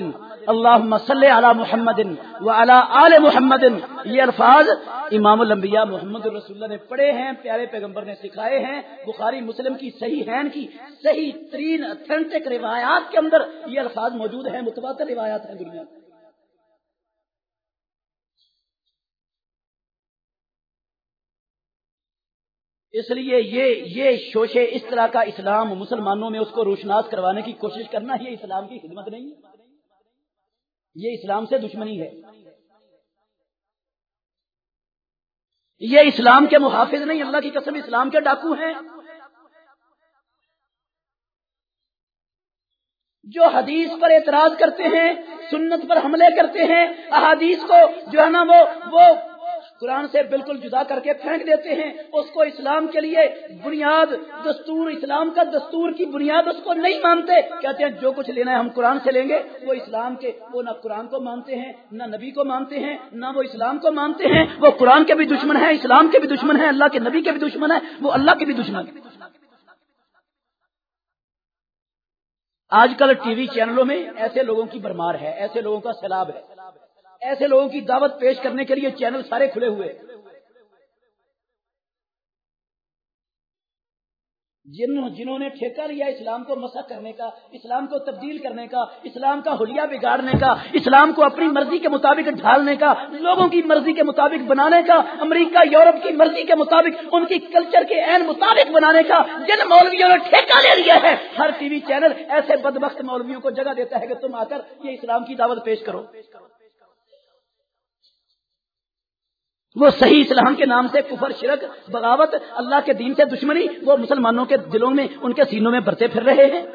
Speaker 1: اللہ مسلح علی محمد وعلی آل محمد یہ الفاظ امام الانبیاء محمد رسول اللہ نے پڑھے ہیں، پیارے پیغمبر نے سکھائے ہیں، بخاری مسلم کی صحیح ہین کی صحیح ترین اتھینٹک روایات کے اندر یہ الفاظ موجود ہیں متبادل روایات ہیں دنیا میں۔ اس لیے یہ یہ شوشے اس طرح کا اسلام مسلمانوں میں اس کو روشناس کروانے کی کوشش کرنا یہ اسلام کی خدمت نہیں ہے۔ یہ اسلام سے دشمنی ہے۔ یہ اسلام کے محافظ نہیں، اللہ کی قسم اسلام کے ڈاکو ہیں۔ جو حدیث پر اعتراض کرتے ہیں، سنت پر حملے کرتے ہیں، احادیث کو جو ہے نا وہ وہ قرآن سے بالکل جدا کر کے پھینک دیتے ہیں۔ اس کو اسلام کے لیے بنیاد دستور، اسلام کا دستور کی بنیاد اس کو نہیں مانتے۔ کہتے ہیں، جو کچھ لینا ہے ہم قرآن سے لیں گے۔ وہ اسلام کے، وہ نہ قرآن کو مانتے ہیں، نہ نبی کو مانتے ہیں، نہ وہ اسلام کو مانتے ہیں۔ وہ قرآن کے بھی دشمن ہے اسلام کے بھی دشمن ہے اللہ کے نبی کے بھی دشمن ہے وہ اللہ کے بھی دشمن آج کل ٹی وی چینلوں میں ایسے لوگوں کی برمار ہے، ایسے لوگوں کا سیلاب ہے۔ ایسے لوگوں کی دعوت پیش کرنے کے لیے چینل سارے کھلے ہوئے۔ جن جنہوں نے ٹھیکہ لیا اسلام کو مسح کرنے کا، اسلام کو تبدیل کرنے کا، اسلام کا حلیہ بگاڑنے کا، اسلام کو اپنی مرضی کے مطابق ڈھالنے کا، لوگوں کی مرضی کے مطابق بنانے کا، امریکہ، یورپ کی مرضی کے مطابق ان کی کلچر کے عین مطابق بنانے کا، جن مولویوں نے ٹھیکہ لے لیا ہے۔ ہر ٹی وی چینل ایسے بدبخت مولویوں کو جگہ دیتا ہے کہ تم آ کر یہ اسلام کی دعوت پیش کرو۔ وہ صحیح اسلام کے نام سے کفر، شرک، بغاوت، اللہ کے دین سے دشمنی، وہ مسلمانوں کے دلوں میں، ان کے سینوں میں بھرتے پھر رہے ہیں۔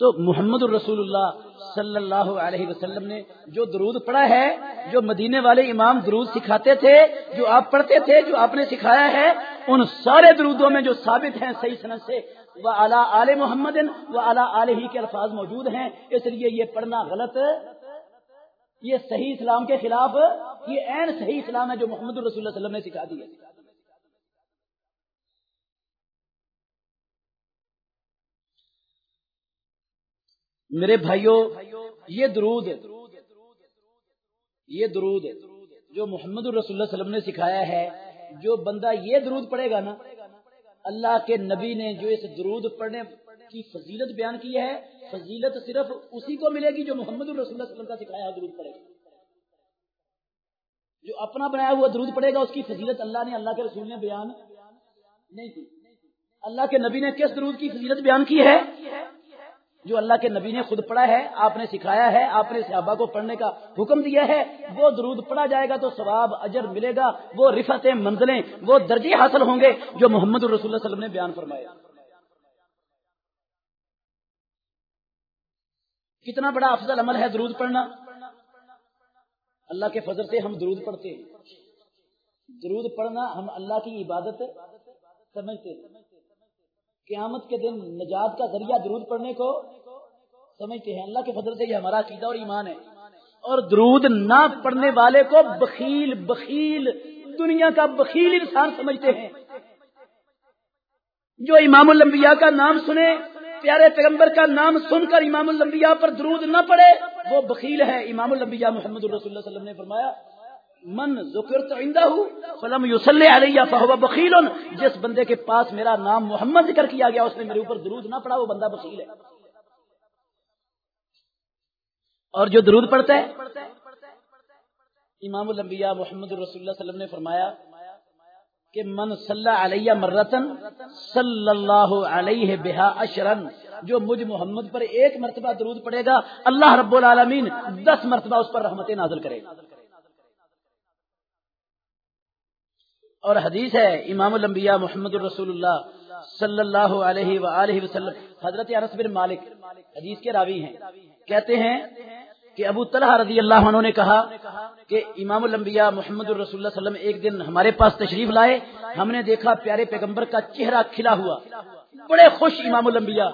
Speaker 1: تو محمد الرسول اللہ صلی اللہ علیہ وسلم نے جو درود پڑھا ہے، جو مدینے والے امام درود سکھاتے تھے، جو آپ پڑھتے تھے، جو آپ نے سکھایا ہے، ان سارے درودوں میں جو ثابت ہیں، صحیح صنعت سے وہ اعلیٰ عال محمد و اعلیٰ علیہ کے الفاظ موجود ہیں، اس لیے یہ پڑھنا غلط۔ یہ صحیح اسلام کے خلاف، یہ عین صحیح اسلام ہے جو محمد الرسول اللہ وسلم نے سکھا دیا۔ میرے بھائیوں یہ درود یہ درود جو محمد الرسول اللہ وسلم نے سکھایا ہے، جو بندہ یہ درود پڑے گا نا اللہ کے نبی نے جو اس درود پڑھنے کی فضیلت بیان کی ہے، فضیلت صرف اسی کو ملے گی جو محمد الرسول اللہ وسلم کا سکھایا درود پڑے گا۔ جو اپنا بنایا ہوا درود پڑے گا، اس کی فضیلت اللہ نے، اللہ کے رسول نے بیان نہیں کی۔ اللہ کے نبی نے کس درود کی فضیلت بیان کی ہے؟ جو اللہ کے نبی نے خود پڑھا ہے، آپ نے سکھایا ہے، آپ نے صحابہ کو پڑھنے کا حکم دیا ہے، وہ درود پڑھا جائے گا تو ثواب، اجر ملے گا، وہ رفت منزلیں، وہ درجے حاصل ہوں گے جو محمد الرسول اللہ علیہ وسلم نے بیان فرمائے۔ کتنا بڑا افضل عمل ہے درود پڑھنا۔ اللہ کے فضل سے ہم درود پڑھتے ہیں۔ درود پڑھنا ہم اللہ کی عبادت سمجھتے ہیں۔ قیامت کے دن نجات کا ذریعہ درود پڑھنے کو سمجھتے ہیں۔ اللہ کے فضل سے یہ ہمارا عقیدہ اور ایمان ہے۔ اور درود نہ پڑھنے والے کو بخیل بخیل، دنیا کا بخیل انسان سمجھتے ہیں۔ جو امام الانبیاء کا نام سنے، پیارے پیغمبر کا نام سن کر امام الانبیاء پر درود نہ پڑے، وہ بخیل ہے۔ امام الانبیاء محمد الرسول اللہ علیہ وسلم نے فرمایا من ذکر تو آئندہ ہوں فلم یوسل علیہ فہو بخیل، جس بندے کے پاس میرا نام محمد ذکر کیا گیا، اس نے میرے اوپر درود نہ پڑا وہ بندہ بخیل ہے۔ اور جو درود پڑتا ہے، امام الانبیاء محمد الرسول اللہ علیہ وسلم نے فرمایا کہ من صلی علیہ مرتن صلی اللہ علیہ بہا اشرن جو مجھ محمد پر ایک مرتبہ درود پڑے گا، اللہ رب العالمین دس مرتبہ اس پر رحمت نازل کرے گا۔ اور حدیث ہے، امام الانبیاء محمد الرسول اللہ صلی اللہ علیہ وآلہ وسلم، حضرت انس بن مالک، حدیث کے راوی ہیں۔ کہتے ہیں کہ ابو طلحہ رضی اللہ عنہ نے کہا کہ امام الانبیاء محمد الرسول اللہ وسلم ایک دن ہمارے پاس تشریف لائے، ہم نے دیکھا پیارے پیغمبر کا چہرہ کھلا ہوا۔ بڑے خوش امام الانبیاء،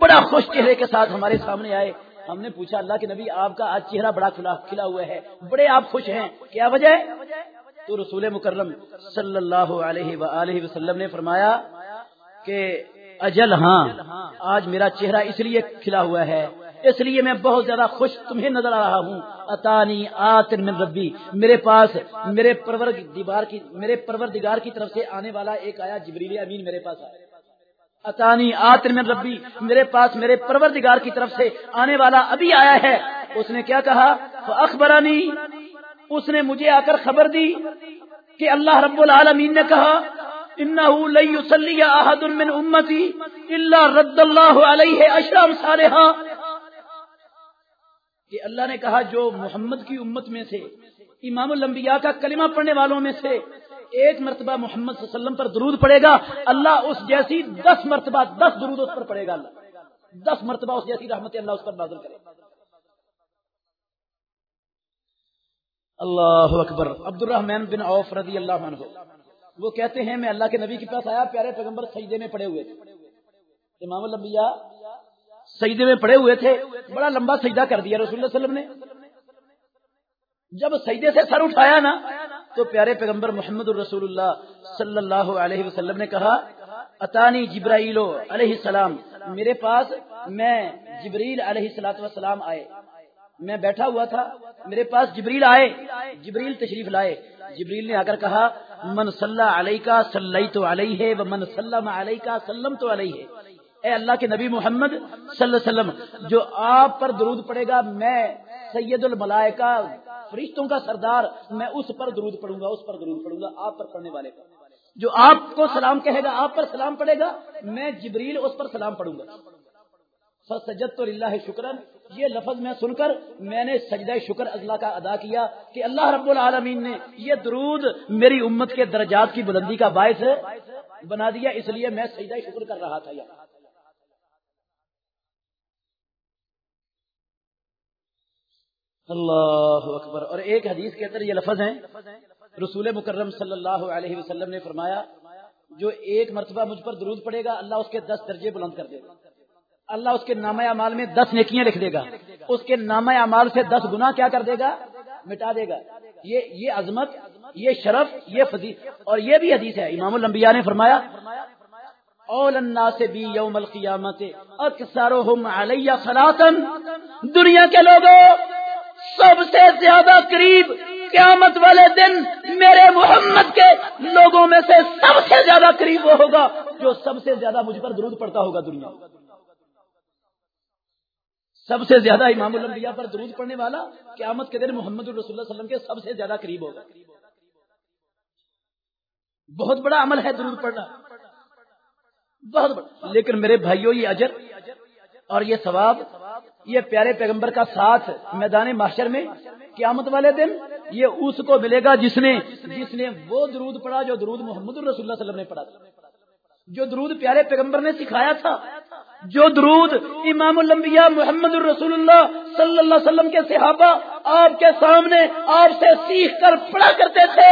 Speaker 1: بڑا خوش چہرے کے ساتھ ہمارے سامنے آئے۔ ہم نے پوچھا، اللہ کے نبی، آپ کا آج چہرہ بڑا کھلا ہوا ہے۔ بڑے آپ خوش ہیں، کیا وجہ تو رسول مکرم صلی اللہ علیہ وآلہ وسلم نے فرمایا کہ اجل ہاں آج میرا چہرہ اس لیے کھلا ہوا ہے، اس لیے میں بہت زیادہ خوش تمہیں نظر آ رہا ہوں۔ اتانی آتن من ربی، میرے پاس، میرے پرور دیوار کی میرے پرور دگار کی طرف سے آنے والا ایک آیا، جبریل امین میرے پاس آیا۔ اتانی آتن من ربی، میرے پاس، میرے پرور دگار کی طرف سے آنے والا ابھی آیا ہے۔ اس نے کیا کہا؟ اخبرانی اس نے مجھے آ کر خبر دی کہ اللہ رب العالمین نے کہا من امتی اللہ رد اللہ علیہ اشرم صالحہ. کہ اللہ نے کہا، جو محمد کی امت میں سے، امام الانبیاء کا کلمہ پڑھنے والوں میں سے ایک مرتبہ محمد صلی اللہ علیہ وسلم پر درود پڑے گا، اللہ اس جیسی دس مرتبہ دس درود اس پر پڑے گا۔ اللہ دس مرتبہ اس جیسی رحمت اللہ اس پر نازل کرے گا۔ اللہ اکبر عبد الرحمن بن عوف رضی اللہ عنہ وہ کہتے ہیں، میں اللہ کے نبی کے پاس آیا، پیارے پیغمبر سجدے میں پڑے ہوئے تھے۔ امام الانبیاء سجدے میں پڑے ہوئے تھے، بڑا لمبا سجدہ کر دیا رسول اللہ علیہ وسلم نے۔ جب سجدے سے سر اٹھایا نا، تو پیارے پیغمبر محمد الرسول اللہ صلی اللہ علیہ وسلم نے کہا، اتانی جبرائیل علیہ السلام، میرے پاس میں جبریل علیہ السلام آئے۔ میں بیٹھا ہوا تھا میرے پاس جبریل آئے، جبریل تشریف لائے۔ جبریل نے آ کر کہا، من صلاح علیہ کا صلی تو علیہ ہے من سلم علیہ کا سلم تو علیہ۔ ہے اے اللہ کے نبی محمد صلی اللہ علیہ وسلم، جو آپ پر درود پڑے گا، میں سید الملائکہ، فرشتوں کا سردار، میں اس پر درود پڑوں گا، اس پر درود پڑوں گا، آپ پر پڑھنے والے کا جو آپ کو سلام کہے گا، آپ پر سلام پڑے گا، میں جبریل اس پر سلام پڑوں گا۔ سجد تو اللہ شکرن یہ لفظ میں سن کر میں نے سجدہ شکر اللہ کا ادا کیا کہ اللہ رب العالمین نے یہ درود میری امت کے درجات کی بلندی کا باعث بنا دیا، اس لیے میں سجدہ شکر کر رہا تھا۔ اللہ اکبر۔ اور ایک حدیث کے اندر یہ لفظ ہیں، رسول مکرم صلی اللہ علیہ وسلم نے فرمایا، جو ایک مرتبہ مجھ پر درود پڑے گا، اللہ اس کے دس درجے بلند کر دے گا۔ اللہ اس کے نام اعمال میں دس نیکیاں لکھ دے گا۔ اس کے نام اعمال سے دس گنا کیا کر دے گا؟ مٹا دے گا۔ یہ یہ عظمت، یہ شرف، یہ فضیل اور یہ بھی حدیث ہے۔ امام الانبیاء نے فرمایا اول الناس بی یوم القیامت اکثرهم علی صلاۃ دنیا کے لوگوں، سب سے زیادہ قریب قیامت والے دن میرے محمد کے لوگوں میں سے سب سے زیادہ قریب وہ ہوگا جو سب سے زیادہ مجھ پر درود پڑتا ہوگا دنیا۔ سب سے زیادہ امام الانبیاء پر درود پڑنے والا قیامت کے دن محمد الرسول اللہ وسلم کے سب سے زیادہ قریب ہوگا۔ بہت بڑا عمل ہے درود پڑھنا۔ بہت بڑا۔ لیکن میرے بھائیوں یہ اجر اور یہ ثواب، یہ پیارے پیغمبر کا ساتھ میدان معاشر میں قیامت والے دن، یہ اس کو ملے گا جس نے جس نے وہ درود پڑھا جو درود محمد الرسول اللہ وسلم نے پڑھا تھا۔ جو درود پیارے پیغمبر نے سکھایا تھا، جو درود امام الانبیاء محمد الرسول اللہ صلی اللہ علیہ وسلم کے صحابہ آپ کے سامنے آپ سے سیکھ کر پڑھا کرتے تھے۔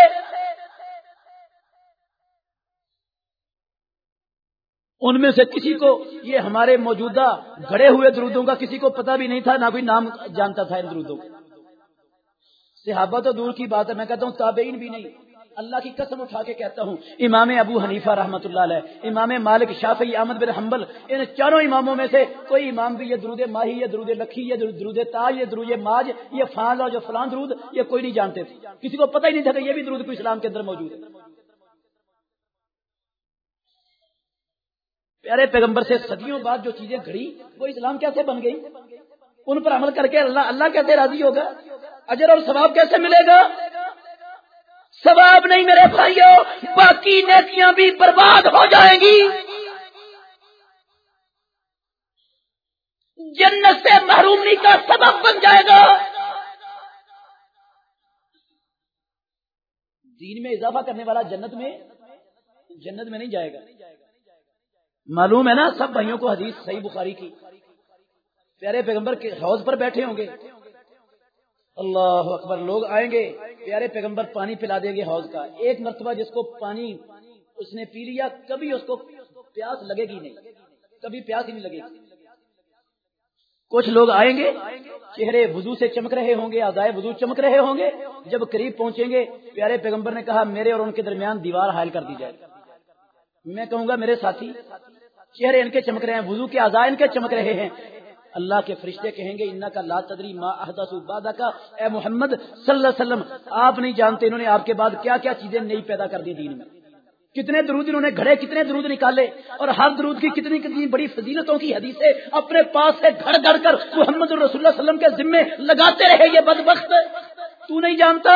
Speaker 1: ان میں سے کسی کو یہ ہمارے موجودہ گھڑے ہوئے درودوں کا کسی کو پتا بھی نہیں تھا، نہ کوئی نام جانتا تھا ان درودوں کا۔ صحابہ تو دور کی بات ہے، میں کہتا ہوں تابعین بھی نہیں۔ اللہ کی قسم اٹھا کے کہتا ہوں، امام ابو حنیفہ رحمۃ اللہ علیہ، امام مالک شافی احمد بن حنبل، ان چاروں اماموں میں سے کوئی امام بھی، یہ درود ماہی، یہ درود لکھی، یہ درود تاج یہ درود ماج، یہ فان اور جو فلان درود، یہ کوئی نہیں جانتے۔ تھے کسی کو پتہ ہی نہیں تھا کہ یہ بھی درود کو اسلام کے اندر موجود ہے۔ پیارے پیغمبر سے صدیوں بعد جو چیزیں گھڑی، وہ اسلام کیسے بن گئی؟ ان پر عمل کر کے اللہ اللہ کیسے راضی ہوگا؟ اجر اور ثواب کیسے ملے گا؟ ثواب نہیں میرے بھائیوں، باقی نیکیاں بھی برباد ہو جائیں گی۔ جنت سے محرومی کا سبب بن جائے گا۔ دین میں اضافہ کرنے والا جنت میں جنت میں نہیں جائے گا۔ معلوم ہے نا، سب بھائیوں کو حدیث صحیح بخاری کی۔ پیارے پیغمبر کے حوض پر بیٹھے ہوں گے۔ اللہ اکبر، لوگ آئیں گے۔ پیارے پیغمبر، پانی پلا دیں گے حوض کا۔ ایک مرتبہ جس کو پانی اس نے پی لیا، کبھی اس کو پیاس لگے گی نہیں۔ کبھی پیاس ہی نہیں لگے گی۔ کچھ لوگ آئیں گے، چہرے وضو سے چمک رہے ہوں گے آدائے وضو چمک رہے ہوں گے۔ جب قریب پہنچیں گے، پیارے پیغمبر نے کہا، میرے اور ان کے درمیان دیوار حائل کر دی جائے۔ میں کہوں گا، میرے ساتھی، چہرے ان کے چمک رہے ہیں، وضو کے آزاد ان کے چمک رہے ہیں۔ اللہ کے فرشتے کہیں گے ان کا لا تدری ما احدث کا اے محمد صلی اللہ علیہ وسلم، آپ نہیں جانتے انہوں نے آپ کے بعد کیا کیا چیزیں نئی پیدا کر دی دین میں۔ کتنے درود انہوں نے گھڑے، کتنے درود نکالے، اور ہر درود کی کتنی کتنی بڑی فضیلتوں کی حدیثیں اپنے پاس سے گھڑ گھڑ کر محمد الرسول اللہ وسلم کے ذمے لگاتے رہے، یہ بد تو نہیں جانتا؟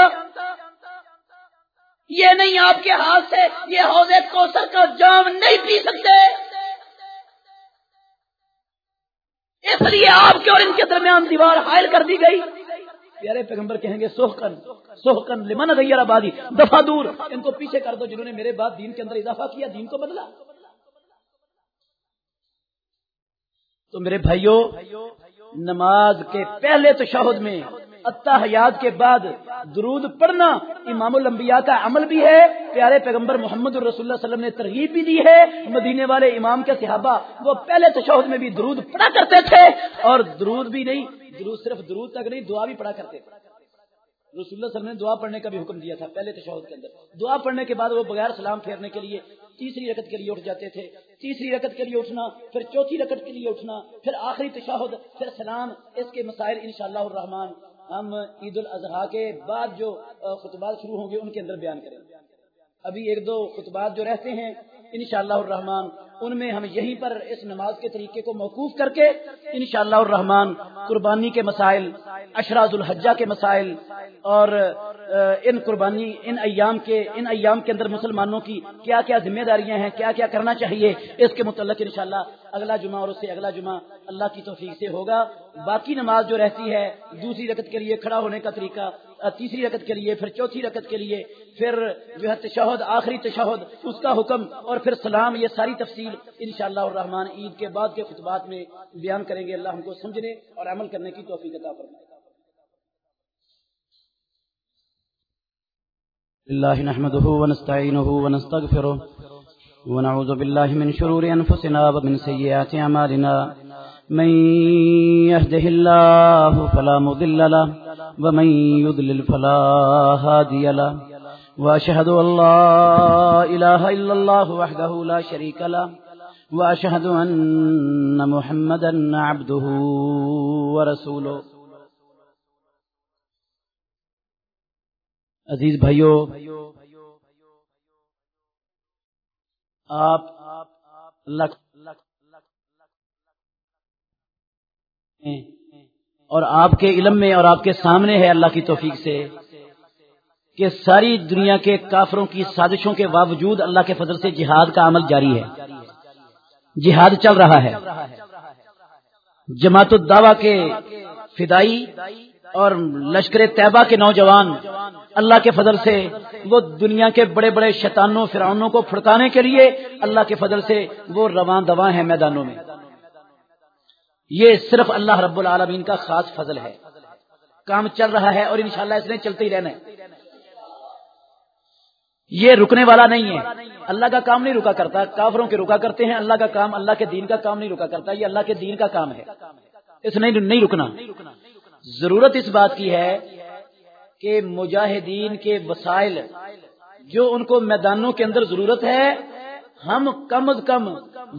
Speaker 1: یہ نہیں آپ کے ہاتھ سے، یہ حوضے کوسر کا جام نہیں پھر یہ آپ کے اور ان کے درمیان دیوار حائل کر دی گئی۔ پیارے پیغمبر کہیں گے سوہکن سوہکن لمن غیر آبادی دفاع دور۔ ان کو پیچھے کر دو جنہوں نے میرے بعد دین کے اندر اضافہ کیا، دین کو بدلا۔ تو میرے بھائیوں نماز کے پہلے تو شہد میں حیات کے بعد درود پڑھنا امام الانبیاء کا عمل بھی ہے۔ پیارے پیغمبر محمد الرسول اللہ علیہ وسلم نے ترغیب بھی دی ہے۔ مدینے والے امام کے صحابہ وہ پہلے تشہد میں بھی درود پڑھا کرتے تھے اور درود بھی نہیں، درود صرف درود تک نہیں، دعا بھی پڑھا کرتے رسول اللہ صلی اللہ علیہ وسلم نے دعا پڑھنے کا بھی حکم دیا تھا پہلے تشہد کے اندر۔ دعا پڑھنے کے بعد وہ بغیر سلام پھیرنے کے لیے تیسری رکت کے لیے اٹھ جاتے تھے۔ تیسری رکت کے لیے اٹھنا، پھر چوتھی رکت کے لیے اٹھنا، پھر آخری تشہد، پھر سلام۔ اس کے مسائل انشاءاللہ الرحمن ہم عید الاضحیٰ کے بعد جو خطبات شروع ہوں گے ان کے اندر بیان کریں۔ گے ابھی ایک دو خطبات جو رہتے ہیں، انشاءاللہ الرحمن ان میں ہم یہیں پر اس نماز کے طریقے کو موقوف کر کے انشاءاللہ الرحمن قربانی کے مسائل اشراز الحجہ کے مسائل اور ان قربانی، ان ایام کے، ان ایام کے اندر مسلمانوں کی کیا کیا ذمہ داریاں ہیں، کیا کیا کرنا چاہیے، اس کے متعلق انشاءاللہ اگلا جمعہ اور اس سے اگلا جمعہ اللہ کی توفیق سے ہوگا۔ باقی نماز جو رہتی ہے، دوسری رکت کے لیے کھڑا ہونے کا طریقہ تیسری رکت کے لیے، پھر چوتھی رکت کے لیے، پھر جو ہے تشہد، آخری تشہد، اس کا حکم اور پھر سلام، یہ ساری تفصیل تفصیل انشاءاللہ الرحمن عید کے بعد کے خطبات میں بیان کریں گے۔ اللہ ہم کو سمجھنے اور عمل کرنے کی توفیق عطا فرمائے۔ الله نحمده ونستعينه ونستغفره ونعوذ بالله من شرور أنفسنا ومن سيئات عمالنا من يهده الله فلا مضل له ومن يضلل فلا هادي له وأشهد أن لا إله إلا الله وحده لا شريك له، وأشهد أن محمدا عبده ورسوله. عزیز بھائیو، آپ اور آپ کے علم میں اور آپ کے سامنے ہے اللہ کی توفیق سے۔ کہ ساری دنیا کے کافروں کی سازشوں کے باوجود اللہ کے فضل سے جہاد کا عمل جاری ہے۔ جہاد چل رہا ہے۔ جماعت الدعوی کے فدائی اور لشکر طیبہ کے نوجوان اللہ کے فضل سے وہ دنیا کے بڑے بڑے شیطانوں، فرعونوں کو پھڑکانے کے لیے اللہ کے فضل سے وہ رواں دواں ہیں میدانوں میں۔ یہ صرف اللہ رب العالمین کا خاص فضل ہے۔ کام چل رہا ہے اور انشاءاللہ اس نے چلتے ہی رہنا ہے۔ یہ رکنے والا نہیں ہے۔ اللہ کا کام نہیں رکا کرتا۔ کافروں کے رکا کرتے ہیں۔ اللہ کا کام، اللہ کے دین کا کام نہیں رکا کرتا۔ یہ اللہ کے دین کا کام ہے۔ اس نے نہیں رکنا۔ ضرورت اس بات کی ہے کہ مجاہدین کے وسائل جو ان کو میدانوں کے اندر ضرورت ہے، ہم کم از کم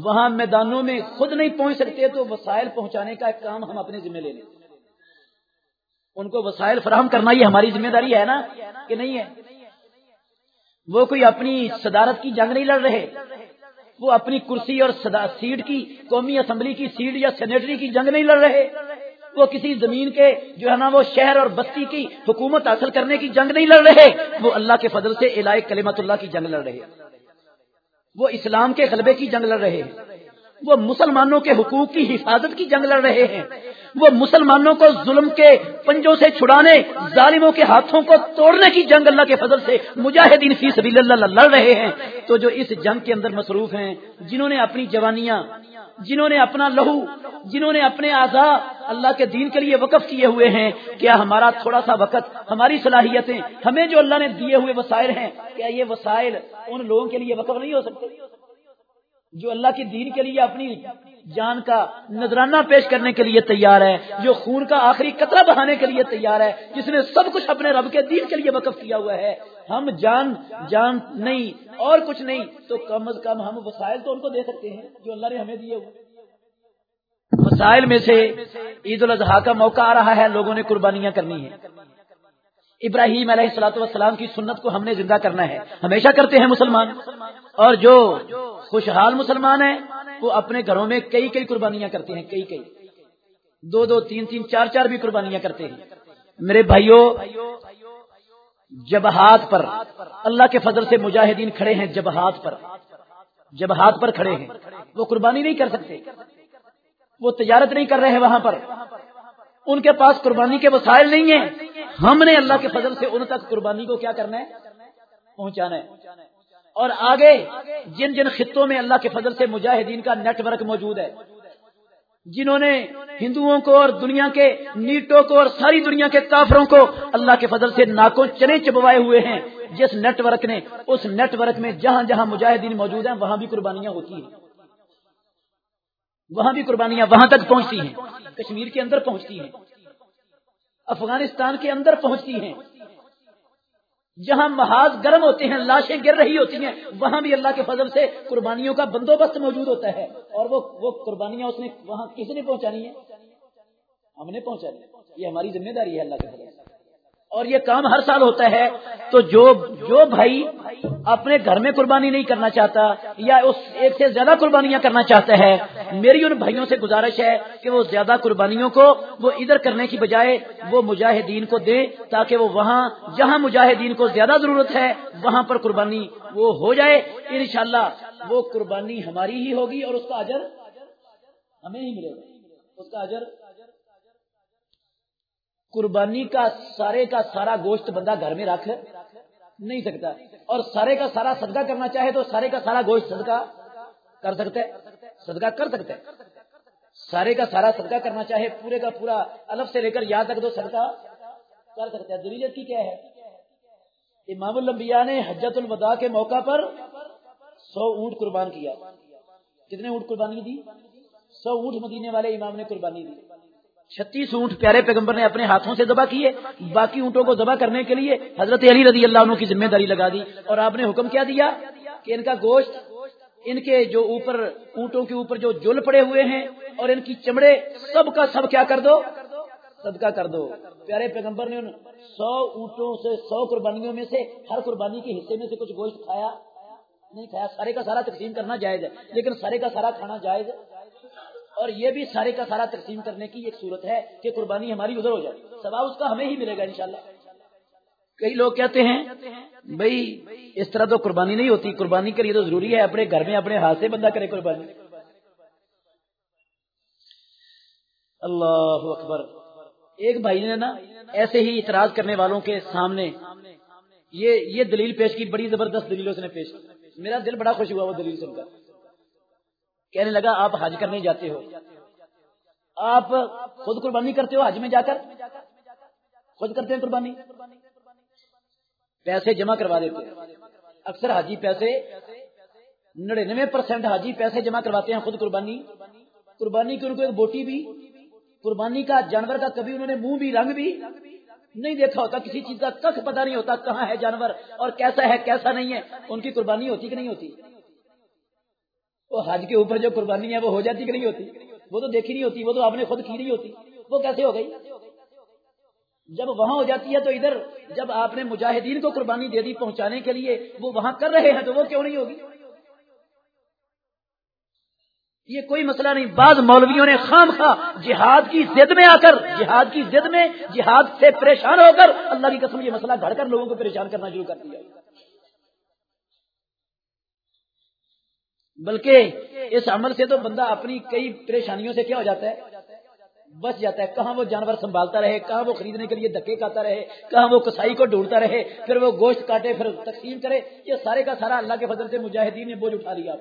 Speaker 1: وہاں میدانوں میں خود نہیں پہنچ سکتے تو وسائل پہنچانے کا ایک کام ہم اپنے ذمہ لے لیں۔ ان کو وسائل فراہم کرنا یہ ہماری ذمہ داری ہے نا کہ نہیں ہے؟ وہ کوئی اپنی صدارت کی جنگ نہیں لڑ رہے۔ وہ اپنی کرسی اور سیٹ کی قومی اسمبلی کی سیٹ یا سینیٹری کی جنگ نہیں لڑ رہے۔ وہ کسی زمین کے جو ہے نا وہ شہر اور بستی کی حکومت حاصل کرنے کی جنگ نہیں لڑ رہے۔ وہ اللہ کے فضل سے علاق کلیمت اللہ کی جنگ لڑ رہے۔ وہ اسلام کے غلبے کی جنگ لڑ رہے۔ ہیں وہ مسلمانوں کے حقوق کی حفاظت کی جنگ لڑ رہے ہیں۔ وہ مسلمانوں کو ظلم کے پنجوں سے چھڑانے، ظالموں کے ہاتھوں کو توڑنے کی جنگ اللہ کے فضل سے مجاہدین فی سبیل اللہ لڑ رہے ہیں۔ تو جو اس جنگ کے اندر مصروف ہیں، جنہوں نے اپنی جوانیاں، جنہوں نے اپنا لہو، جنہوں نے اپنے آزاد اللہ کے دین کے لیے وقف کیے ہوئے ہیں، کیا ہمارا تھوڑا سا وقت، ہماری صلاحیتیں، ہمیں جو اللہ نے دیے ہوئے وسائل ہیں، کیا یہ وسائل ان لوگوں کے لیے وقف نہیں ہو سکتے؟ جو اللہ کے دین کے لیے اپنی جان کا نذرانہ پیش کرنے کے لیے تیار ہے، جو خون کا آخری قطرہ بہانے کے لیے تیار ہے، جس نے سب کچھ اپنے رب کے دین کے لیے وقف کیا ہوا ہے۔ ہم جان جان نہیں، اور کچھ نہیں، تو کم از کم ہم وسائل تو ان کو دے سکتے ہیں، جو اللہ نے ہمیں دیے ہوئے۔ وسائل میں سے عید الاضحیٰ کا موقع آ رہا ہے، لوگوں نے قربانیاں کرنی ہے ابراہیم علیہ السلاۃ والسلام کی سنت کو ہم نے زندہ کرنا ہے۔ ہمیشہ کرتے ہیں مسلمان۔ اور جو خوشحال مسلمان ہیں، وہ اپنے گھروں میں کئی کئی قربانیاں کرتے ہیں، کئی کئی۔ دو دو، تین تین، چار چار بھی قربانیاں کرتے ہیں۔ میرے بھائیوں جب ہاتھ پر اللہ کے فضل سے مجاہدین کھڑے ہیں جب ہاتھ پر۔ جب ہاتھ پر کھڑے ہیں۔ وہ قربانی نہیں کر سکتے۔ وہ تجارت نہیں کر رہے ہیں وہاں پر۔ ان کے پاس قربانی کے وسائل نہیں ہیں۔ ہم نے اللہ کے فضل سے ان تک قربانی کو کیا کرنا ہے؟ پہنچانا ہے۔ اور آگے جن جن خطوں میں اللہ کے فضل سے مجاہدین کا نیٹ ورک موجود ہے، جنہوں نے ہندوؤں کو اور دنیا کے نیٹوں کو اور ساری دنیا کے کافروں کو اللہ کے فضل سے ناکوں چنے چبوائے ہوئے ہیں، جس نیٹ ورک نے، اس نیٹ ورک میں جہاں جہاں مجاہدین موجود ہیں، وہاں بھی قربانیاں ہوتی ہیں۔ وہاں بھی قربانیاں وہاں تک پہنچتی ہیں، کشمیر کے اندر پہنچتی ہیں۔ افغانستان کے اندر پہنچتی ہیں۔ جہاں محاذ گرم ہوتے ہیں، لاشیں گر رہی ہوتی ہیں، وہاں بھی اللہ کے فضل سے قربانیوں کا بندوبست موجود ہوتا ہے۔ اور وہ وہ قربانیاں اس نے وہاں کس نے پہنچانی ہے ہم نے پہنچانی یہ ہماری ذمہ داری ہے اللہ کے فضل سے۔ اور یہ کام ہر سال ہوتا ہے، تو جو جو بھائی اپنے گھر میں قربانی نہیں کرنا چاہتا یا اس ایک سے زیادہ قربانیاں کرنا چاہتا ہے، میری ان بھائیوں سے گزارش ہے کہ وہ زیادہ قربانیوں کو وہ ادھر کرنے کی بجائے وہ مجاہدین کو دے تاکہ وہ وہاں، جہاں مجاہدین کو زیادہ ضرورت ہے، وہاں پر قربانی وہ ہو جائے۔ انشاءاللہ وہ قربانی ہماری ہی ہوگی اور اس کا اجر ہمیں ہی ملے گا۔ اس کا اجر قربانی کا سارے کا سارا گوشت بندہ گھر میں رکھ نہیں سکتا۔ اور سارے کا سارا صدقہ کرنا چاہے تو سارے کا سارا گوشت صدقہ کر سکتا ہے صدقہ کر سکتا ہے سارے کا سارا صدقہ کرنا چاہے، پورے کا پورا الف سے لے کر یاد تک تو صدقہ کر سکتا ہے دلیلت کی کیا ہے؟ امام الانبیاء نے حجت الوداع کے موقع پر سو اونٹ قربان کیا۔ کتنے اونٹ قربانی دی؟ سو اونٹ مدینے والے امام نے قربانی دی۔ چھتیس اونٹ پیارے پیغمبر نے اپنے ہاتھوں سے ذبح کیے، باقی اونٹوں کو ذبح کرنے کے لیے حضرت علی رضی اللہ عنہ کی ذمہ داری لگا دی۔ اور آپ نے حکم کیا دیا کہ ان کا گوشت، ان کے جو اوپر، اونٹوں کے اوپر جو جل پڑے ہوئے ہیں اور ان کی چمڑے، سب کا سب کیا کر دو؟ صدقہ کر دو۔ پیارے پیغمبر نے ان سو اونٹوں سے، سو قربانیوں میں سے ہر قربانی کے حصے میں سے کچھ گوشت کھایا۔ نہیں کھایا، سارے کا سارا تقسیم کرنا جائز ہے، لیکن سارے کا سارا کھانا جائز اور یہ بھی سارے کا سارا تقسیم کرنے کی ایک صورت ہے کہ قربانی ہماری ادھر ہو جائے۔ سواب اس کا ہمیں ہی ملے گا انشاءاللہ۔ کئی لوگ کہتے ہیں بھائی اس طرح تو قربانی نہیں ہوتی۔ قربانی کے لیے تو ضروری ہے اپنے گھر میں، اپنے ہاتھ سے بندہ کرے قربانی۔ اللہ اکبر۔ ایک بھائی نے نا ایسے ہی اعتراض کرنے والوں کے سامنے یہ یہ دلیل پیش کی، بڑی زبردست دلیل اس نے پیش کی۔ میرا دل بڑا خوش ہوا وہ دلیل سن کر۔ کہنے لگا، آپ حج کرنے جاتے ہو. آپ خود قربانی کرتے ہو حج میں جا کر؟ خود کرتے ہیں قربانی. پیسے جمع کروا دیتے اکثر حاجی پیسے نڑنوے پرسینٹ حاجی پیسے جمع کرواتے ہیں خود قربانی. قربانی کی ان کو ایک بوٹی بھی، قربانی کا جانور کا کبھی انہوں نے منہ بھی، رنگ بھی نہیں دیکھا ہوتا، کسی چیز کا کخ پتا نہیں ہوتا کہاں ہے جانور اور کیسا ہے، کیسا نہیں ہے، ان کی قربانی ہوتی کہ نہیں ہوتی؟ وہ حج کے اوپر جو قربانی ہے وہ ہو جاتی کہ نہیں ہوتی؟ وہ تو دیکھی نہیں ہوتی، وہ تو آپ نے خود کی نہیں ہوتی۔ وہ کیسے ہو گئی؟ جب وہاں ہو جاتی ہے تو ادھر جب آپ نے مجاہدین کو قربانی دے دی پہنچانے کے لیے، وہ وہاں کر رہے ہیں تو وہ کیوں نہیں ہوگی؟ یہ کوئی مسئلہ نہیں۔ بعض مولویوں نے خام خواہ جہاد کی زد میں آ کر، جہاد کی زد میں جہاد سے پریشان ہو کر اللہ کی قسم یہ مسئلہ گھڑ کر لوگوں کو پریشان کرنا شروع کر دیا۔ بلکہ اس عمل سے تو بندہ اپنی کئی پریشانیوں سے کیا ہو جاتا ہے؟ بچ جاتا ہے۔ کہاں وہ جانور سنبھالتا رہے؟ کہاں وہ خریدنے کے لیے دھکے کھاتا رہے؟ کہاں وہ کسائی کو ڈھونڈتا رہے؟ پھر وہ گوشت کاٹے، پھر تقسیم کرے؟ یہ سارے کا سارا اللہ کے فضل سے مجاہدین نے بوجھ اٹھا لیا۔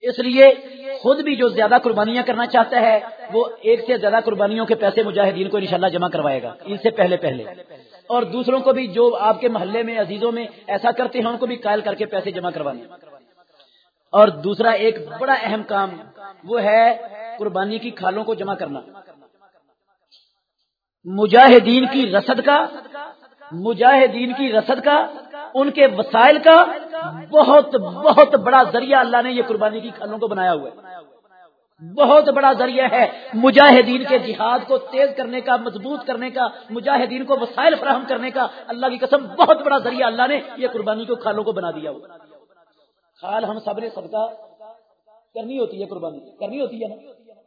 Speaker 1: اس لیے خود بھی جو زیادہ قربانیاں کرنا چاہتا ہے، وہ ایک سے زیادہ قربانیوں کے پیسے مجاہدین کو انشاءاللہ جمع کروائے گا، ان سے پہلے پہلے۔ اور دوسروں کو بھی جو آپ کے محلے میں، عزیزوں میں ایسا کرتے ہیں، ان کو بھی قائل کر کے پیسے جمع کروانے اور دوسرا ایک بڑا اہم کام، وہ ہے قربانی کی کھالوں کو جمع کرنا۔ مجاہدین کی رسد کا، مجاہدین کی رسد کا ان کے وسائل کا بہت بہت بڑا ذریعہ اللہ نے یہ قربانی کی کھالوں کو بنایا ہوا ہے۔ بہت بڑا ذریعہ ہے۔ مجاہدین کے جہاد کو تیز کرنے کا، مضبوط کرنے کا، مجاہدین کو وسائل فراہم کرنے کا اللہ کی قسم بہت بڑا ذریعہ اللہ نے یہ قربانی کو کھالوں کو بنا دیا ہوا کھال ہم سب نے سب کا کرنی ہوتی ہے قربانی۔ کرنی ہوتی ہے نا۔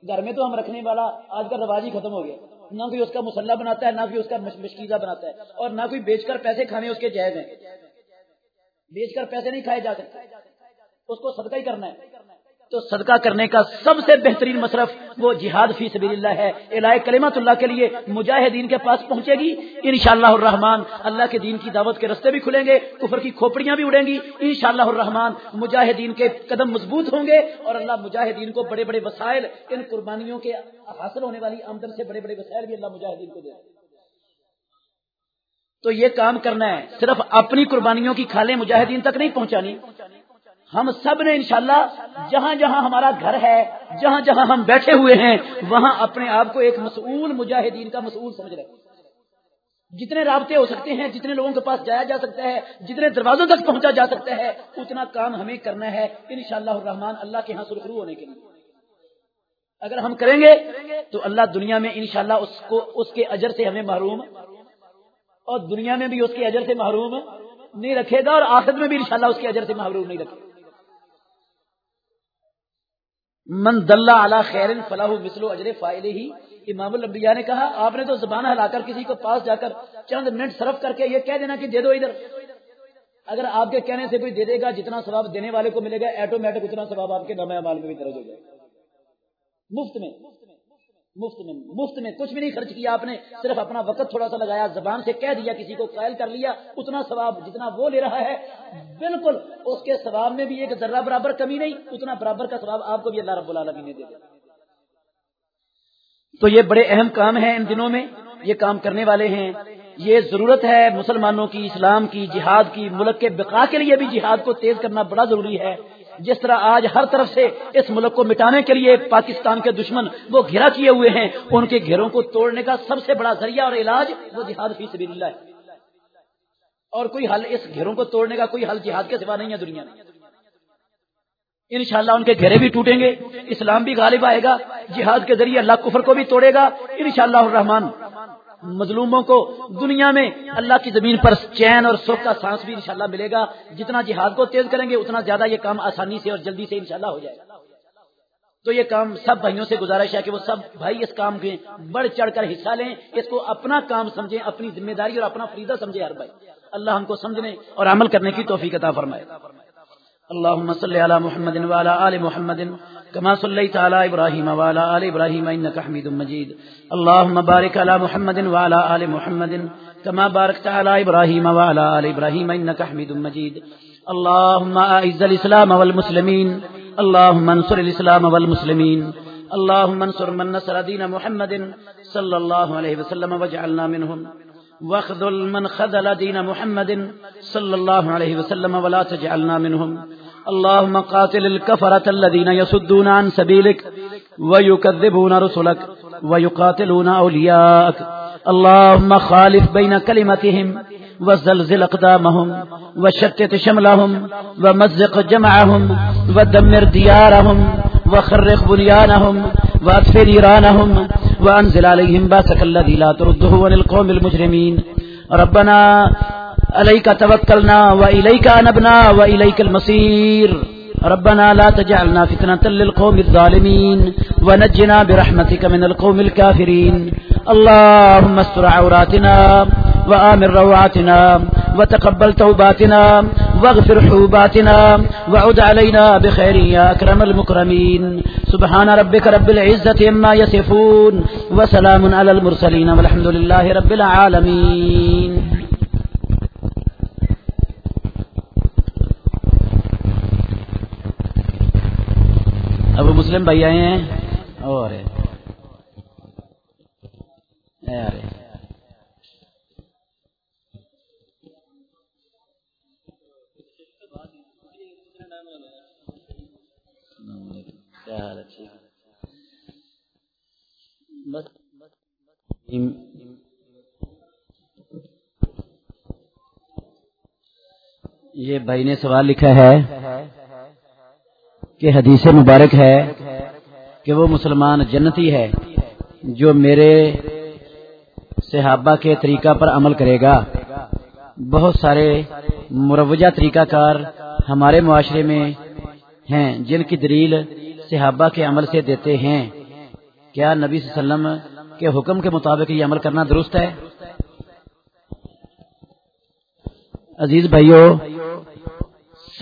Speaker 1: گھر میں تو ہم رکھنے والا آج کل رواج ہی ختم ہو گیا۔ نہ کوئی اس کا مسلح بناتا ہے، نہ کوئی اس کا مشکیزہ بناتا ہے۔ اور نہ کوئی بیچ کر پیسے کھانے اس کے جائز ہیں۔ بیچ کر پیسے نہیں کھائے جا سکتے اس کو صدقہ ہی کرنا ہے۔ تو صدقہ کرنے کا سب سے بہترین مصرف وہ جہاد فی سبیل اللہ ہے۔ الہ کلمت اللہ کے لیے مجاہدین کے پاس پہنچے گی۔ انشاءاللہ الرحمن، اللہ کے دین کی دعوت کے رستے بھی کھلیں گے، کفر کی کھوپڑیاں بھی اڑیں گی۔ انشاءاللہ الرحمن، مجاہدین کے قدم مضبوط ہوں گے اور اللہ مجاہدین کو بڑے بڑے وسائل، ان قربانیوں کے حاصل ہونے والی آمدن سے بڑے بڑے وسائل بھی اللہ مجاہدین کو دے۔ تو یہ کام کرنا ہے، صرف اپنی قربانیوں کی کھالیں مجاہدین تک نہیں پہنچانی۔ ہم سب نے انشاءاللہ جہاں جہاں ہمارا گھر ہے، جہاں جہاں ہم بیٹھے ہوئے ہیں، وہاں اپنے آپ کو ایک مسئول مجاہدین کا مسئول سمجھ رہے جتنے رابطے ہو سکتے ہیں، جتنے لوگوں کے پاس جایا جا سکتا ہے، جتنے دروازوں تک پہنچا جا سکتا ہے، اتنا کام ہمیں کرنا ہے ان شاء اللہ اللہ کے یہاں سرخرو ہونے کے لیے۔ اگر ہم کریں گے تو اللہ دنیا میں انشاءاللہ اس کو، اس کے اجر سے ہمیں محروم اور دنیا میں بھی اس کے اجر سے محروم نہیں رکھے گا اور آخر میں بھی انشاءاللہ اس کے اجر سے محروم نہیں رکھے گا۔ من دلہ اعلی خیر فلاح مسلو اجر فائل ہی۔ امام الانبیاء نے کہا، آپ نے تو زبان ہلا کر کسی کو پاس جا کر چند منٹ صرف کر کے یہ کہہ دینا کہ دے دو ادھر۔ اگر آپ کے کہنے سے کوئی دے دے گا، جتنا ثواب دینے والے کو ملے گا ایٹومیٹک اتنا ثواب آپ کے نامے مال میں بھی درج ہو جائے گا۔ مفت میں۔ مفت میں مفت میں کچھ بھی نہیں خرچ کیا آپ نے، صرف اپنا وقت تھوڑا سا لگایا، زبان سے کہہ دیا، کسی کو قائل کر لیا، اتنا ثواب جتنا وہ لے رہا ہے، بالکل اس کے ثواب میں بھی ایک ذرہ برابر کمی نہیں، اتنا برابر کا ثواب آپ کو بھی اللہ رب العالمین نے دے دیا۔ تو یہ بڑے اہم کام ہیں ان دنوں میں، یہ کام کرنے والے ہیں۔ یہ ضرورت ہے مسلمانوں کی، اسلام کی، جہاد کی، ملک کے بقا کے لیے بھی جہاد کو تیز کرنا بڑا ضروری ہے۔ جس طرح آج ہر طرف سے اس ملک کو مٹانے کے لیے پاکستان کے دشمن وہ گھیرا کیے ہوئے ہیں، ان کے گھیروں کو توڑنے کا سب سے بڑا ذریعہ اور علاج وہ جہاد فی سبیل اللہ ہے۔ اور کوئی حل اس گھیروں کو توڑنے کا کوئی حل جہاد کے سوا نہیں ہے دنیا میں۔ انشاءاللہ ان کے گھیرے بھی ٹوٹیں گے، اسلام بھی غالب آئے گا، جہاد کے ذریعے اللہ کفر کو بھی توڑے گا، انشاءاللہ الرحمن۔ مظلوموں کو دنیا میں اللہ کی زمین پر چین اور سکھ کا سانس بھی انشاءاللہ ملے گا۔ جتنا جہاد کو تیز کریں گے، اتنا زیادہ یہ کام آسانی سے اور جلدی سے انشاءاللہ ہو جائے گا۔ تو یہ کام سب بھائیوں سے گزارش ہے کہ وہ سب بھائی اس کام کے بڑھ چڑھ کر حصہ لیں، اس کو اپنا کام سمجھیں، اپنی ذمہ داری اور اپنا فریدہ سمجھے ہر بھائی۔ اللہ ہم کو سمجھنے اور عمل کرنے کی توفیق عطا فرمائے۔ اللهم صل على محمد وعلى آل محمد۔ كما صليت على إبراهيم وعلى آل إبراهيم إنك حميد مجيد. اللهم بارك على محمد وعلى آل محمد كما باركت على إبراهيم وعلى آل إبراهيم إنك حميد مجيد. اللهم أعز الإسلام والمسلمين. اللهم انصر الإسلام والمسلمين. اللهم انصر من نصر دين محمد صلى الله عليه وسلم واجعلنا منهم. واخذل من خذل دين محمد صلى الله عليه وسلم ولا تجعلنا منهم. اللهم قاتل الكفرة الذين يصدون عن سبيلك ويكذبون رسلك ويقاتلون أولياءك. اللهم خالف بين كلمتهم وزلزل اقدامهم وشتت شملهم ومزق جمعهم ودمر ديارهم وخرق بنيانهم وأطفئ نيرانهم وأنزل عليهم باسك الذي لا ترده عن القوم المجرمين. ربنا عليك توكلنا وإليك أنبنا وإليك المصير ربنا لا تجعلنا فتنة للقوم الظالمين ونجنا برحمتك من القوم الكافرين اللهم استر عوراتنا وآمن روعاتنا وتقبل توباتنا واغفر حوباتنا وعد علينا بخير يا أكرم المكرمين سبحان ربك رب العزة اما يصفون وسلام على المرسلين والحمد لله رب العالمين ابو مسلم بھائی آئے ہیں۔ اور یہ بھائی نے سوال لکھا ہے۔ کہ حدیث مبارک ہے کہ وہ مسلمان جنتی ہے جو میرے صحابہ کے طریقہ پر عمل کرے گا۔ بہت سارے مروجہ طریقہ کار ہمارے معاشرے میں ہیں جن کی دلیل صحابہ کے عمل سے دیتے ہیں۔ کیا نبی صلی اللہ علیہ وسلم کے حکم کے مطابق یہ عمل کرنا درست ہے؟ عزیز بھائیوں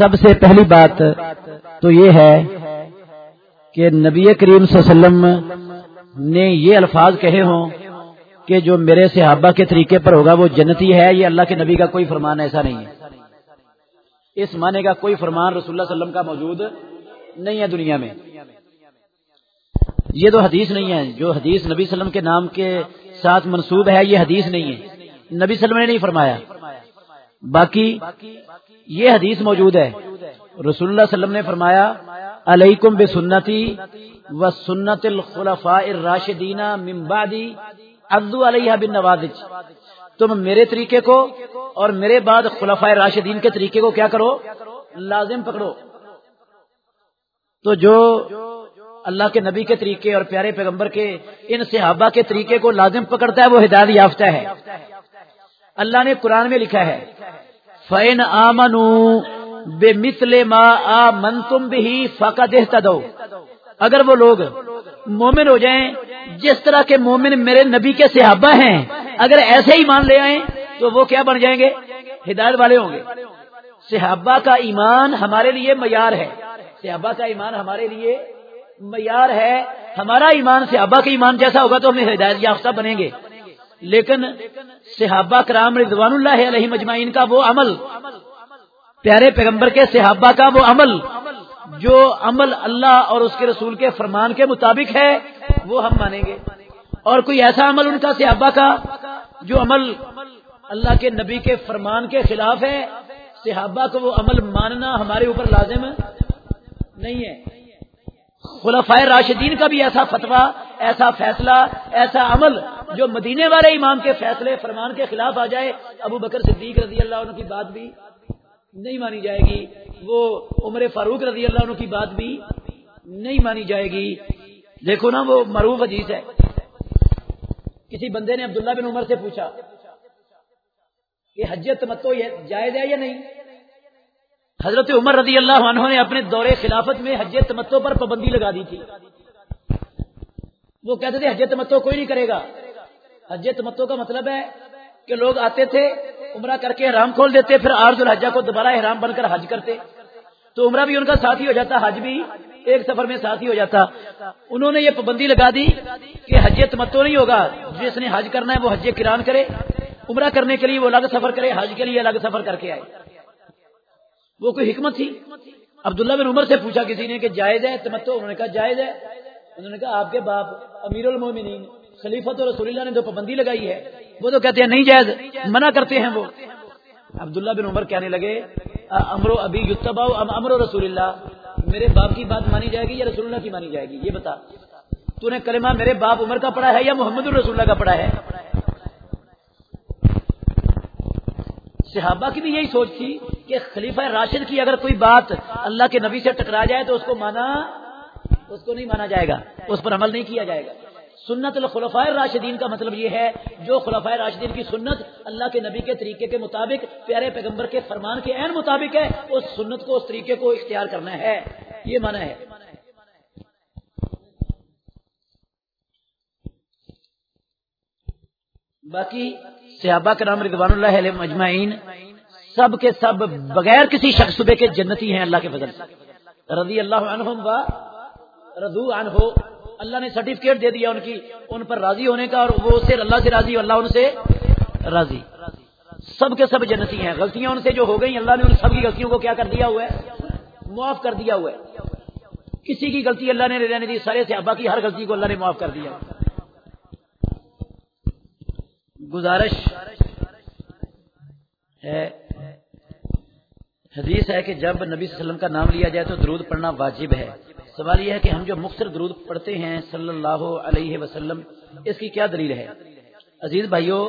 Speaker 1: سب سے پہلی بات تو یہ ہے کہ نبی کریم صلی اللہ علیہ وسلم نے یہ الفاظ کہے ہوں کہ جو میرے صحابہ کے طریقے پر ہوگا وہ جنتی ہے یہ اللہ کے نبی کا کوئی فرمان ایسا نہیں ہے۔ اس معنی کا کوئی فرمان رسول اللہ علیہ وسلم کا موجود نہیں ہے دنیا میں۔ یہ تو حدیث نہیں ہے۔ جو حدیث نبی وسلم کے نام کے ساتھ منسوب ہے، یہ حدیث نہیں ہے۔ نبی وسلم نے نہیں فرمایا۔ باقی یہ حدیث موجود ہے۔ رسول اللہ علیہ وسلم نے فرمایا، علیکم بے سنتی و سنت الخلفاء الراشدین من بعدی عدو علیہ بن نوازج تم میرے طریقے کو اور میرے بعد خلفۂ راشدین کے طریقے کو کیا کرو؟ لازم پکڑو۔ تو جو اللہ کے نبی کے طریقے اور پیارے پیغمبر کے ان صحابہ کے طریقے کو لازم پکڑتا ہے، وہ ہدایت یافتہ ہے۔ اللہ نے قرآن میں لکھا ہے۔ فین آمن بے مسل ما آ من تم بھی فاقا دیکھتا دو اگر وہ لوگ مومن ہو جائیں، جس طرح کے مومن میرے نبی کے صحابہ ہیں، اگر ایسے ہی مان لے آئیں، تو وہ کیا بن جائیں گے؟ ہدایت والے ہوں گے۔ صحابہ کا ایمان ہمارے لیے معیار ہے۔ صحابہ کا ایمان ہمارے لیے معیار ہے۔ ہمارا ایمان صحابہ کا ایمان جیسا ہوگا تو ہم ہدایت یافتہ بنیں گے۔ لیکن صحابہ کرام رضوان اللہ علیہ مجمعین کا وہ عمل، پیارے پیغمبر کے صحابہ کا وہ عمل، جو عمل اللہ اور اس کے رسول کے فرمان کے مطابق ہے، وہ ہم مانیں گے۔ اور کوئی ایسا عمل ان کا صحابہ کا جو عمل اللہ کے نبی کے فرمان کے خلاف ہے، صحابہ کو وہ عمل ماننا ہمارے اوپر لازم نہیں ہے۔ خلفۂ راشدین کا بھی ایسا فتویٰ، ایسا فیصلہ، ایسا عمل جو مدینے والے امام کے فیصلے، فرمان کے خلاف آ جائے، ابو بکر صدیق رضی اللہ عنہ کی بات بھی نہیں مانی جائے گی، وہ عمر فاروق رضی اللہ عنہ کی بات بھی نہیں مانی جائے گی۔ دیکھو نا، وہ معروف عزیز ہے۔ کسی بندے نے عبداللہ بن عمر سے پوچھا کہ حجت متو یہ جائز ہے یا نہیں؟ حضرت عمر رضی اللہ عنہ نے اپنے دور خلافت میں حج تمتو پر پابندی لگا دی تھی۔ وہ کہتے تھے حج تمتو کوئی نہیں کرے گا۔ حج تمتو کا مطلب ہے کہ لوگ آتے تھے، عمرہ کر کے حرام کھول دیتے، پھر آرز الحجہ کو دوبارہ حرام بن کر حج کرتے۔ تو عمرہ بھی ان کا ساتھی ہو جاتا، حج بھی ایک سفر میں ساتھی ہو جاتا۔ انہوں نے یہ پابندی لگا دی کہ حج تمتو نہیں ہوگا۔ جس نے حج کرنا ہے وہ حج کران کرے۔ عمرہ کرنے کے لیے وہ الگ سفر کرے، حج کے لیے الگ سفر کر کے آئے۔ وہ کوئی حکمت تھی؟ عبداللہ بن عمر سے پوچھا کسی نے کہ جائز ہے؟ تمتو انہوں نے کہا جائز ہے۔ انہوں نے کہا آپ کے باپ امیر المومنین خلیفت اور رسول اللہ نے جو پابندی لگائی ہے، وہ تو کہتے ہیں نہیں جائز، منع کرتے ہیں وہ۔ عبداللہ بن عمر کہنے لگے امرو ابھی یتبا امر رسول اللہ؟ میرے باپ کی بات مانی جائے گی یا رسول اللہ کی مانی جائے گی؟ یہ بتا۔ تو نے کلمہ میرے باپ عمر کا پڑھا ہے یا محمد الرسول اللہ کا پڑھا ہے؟ صحابہ کی بھی یہی سوچ تھی کہ خلیفہ راشد کی اگر کوئی بات اللہ کے نبی سے ٹکرا جائے تو اس کو مانا، اس کو نہیں مانا جائے گا، اس پر عمل نہیں کیا جائے گا۔ سنت الخلفاء راشدین کا مطلب یہ ہے، جو خلفۂ راشدین کی سنت اللہ کے نبی کے طریقے کے مطابق پیارے پیغمبر کے فرمان کے عین مطابق ہے، اس سنت کو اس طریقے کو اختیار کرنا ہے۔ یہ مانا ہے۔ باقی صحابہ کے نام رضوان اللہ علیہ مجمعین سب کے سب بغیر کسی شخص صبح کے جنتی ہیں اللہ کے فضل سے۔ رضی اللہ عنہم و رضو عنہ، اللہ نے سرٹیفکیٹ دے دیا ان کی، ان پر راضی ہونے کا اور وہ سے اللہ سے راضی اللہ ان سے راضی۔ سب کے سب جنتی ہیں، غلطیاں ان سے جو ہو گئی اللہ نے ان سب کی غلطیوں کو کیا کر دیا ہوا ہے؟ معاف کر دیا ہوا ہے۔ کسی کی غلطی اللہ نے رہنے دی، سارے صحابہ کی ہر غلطی کو اللہ نے معاف کر دیا۔ گزارش ہے۔ حدیث ہے کہ جب نبی صلی اللہ علیہ وسلم کا نام لیا جائے تو درود پڑھنا واجب ہے۔ سوال یہ ہے کہ ہم جو مختصر درود پڑھتے ہیں صلی اللہ علیہ وسلم، اس کی کیا دلیل ہے؟ عزیز بھائیو،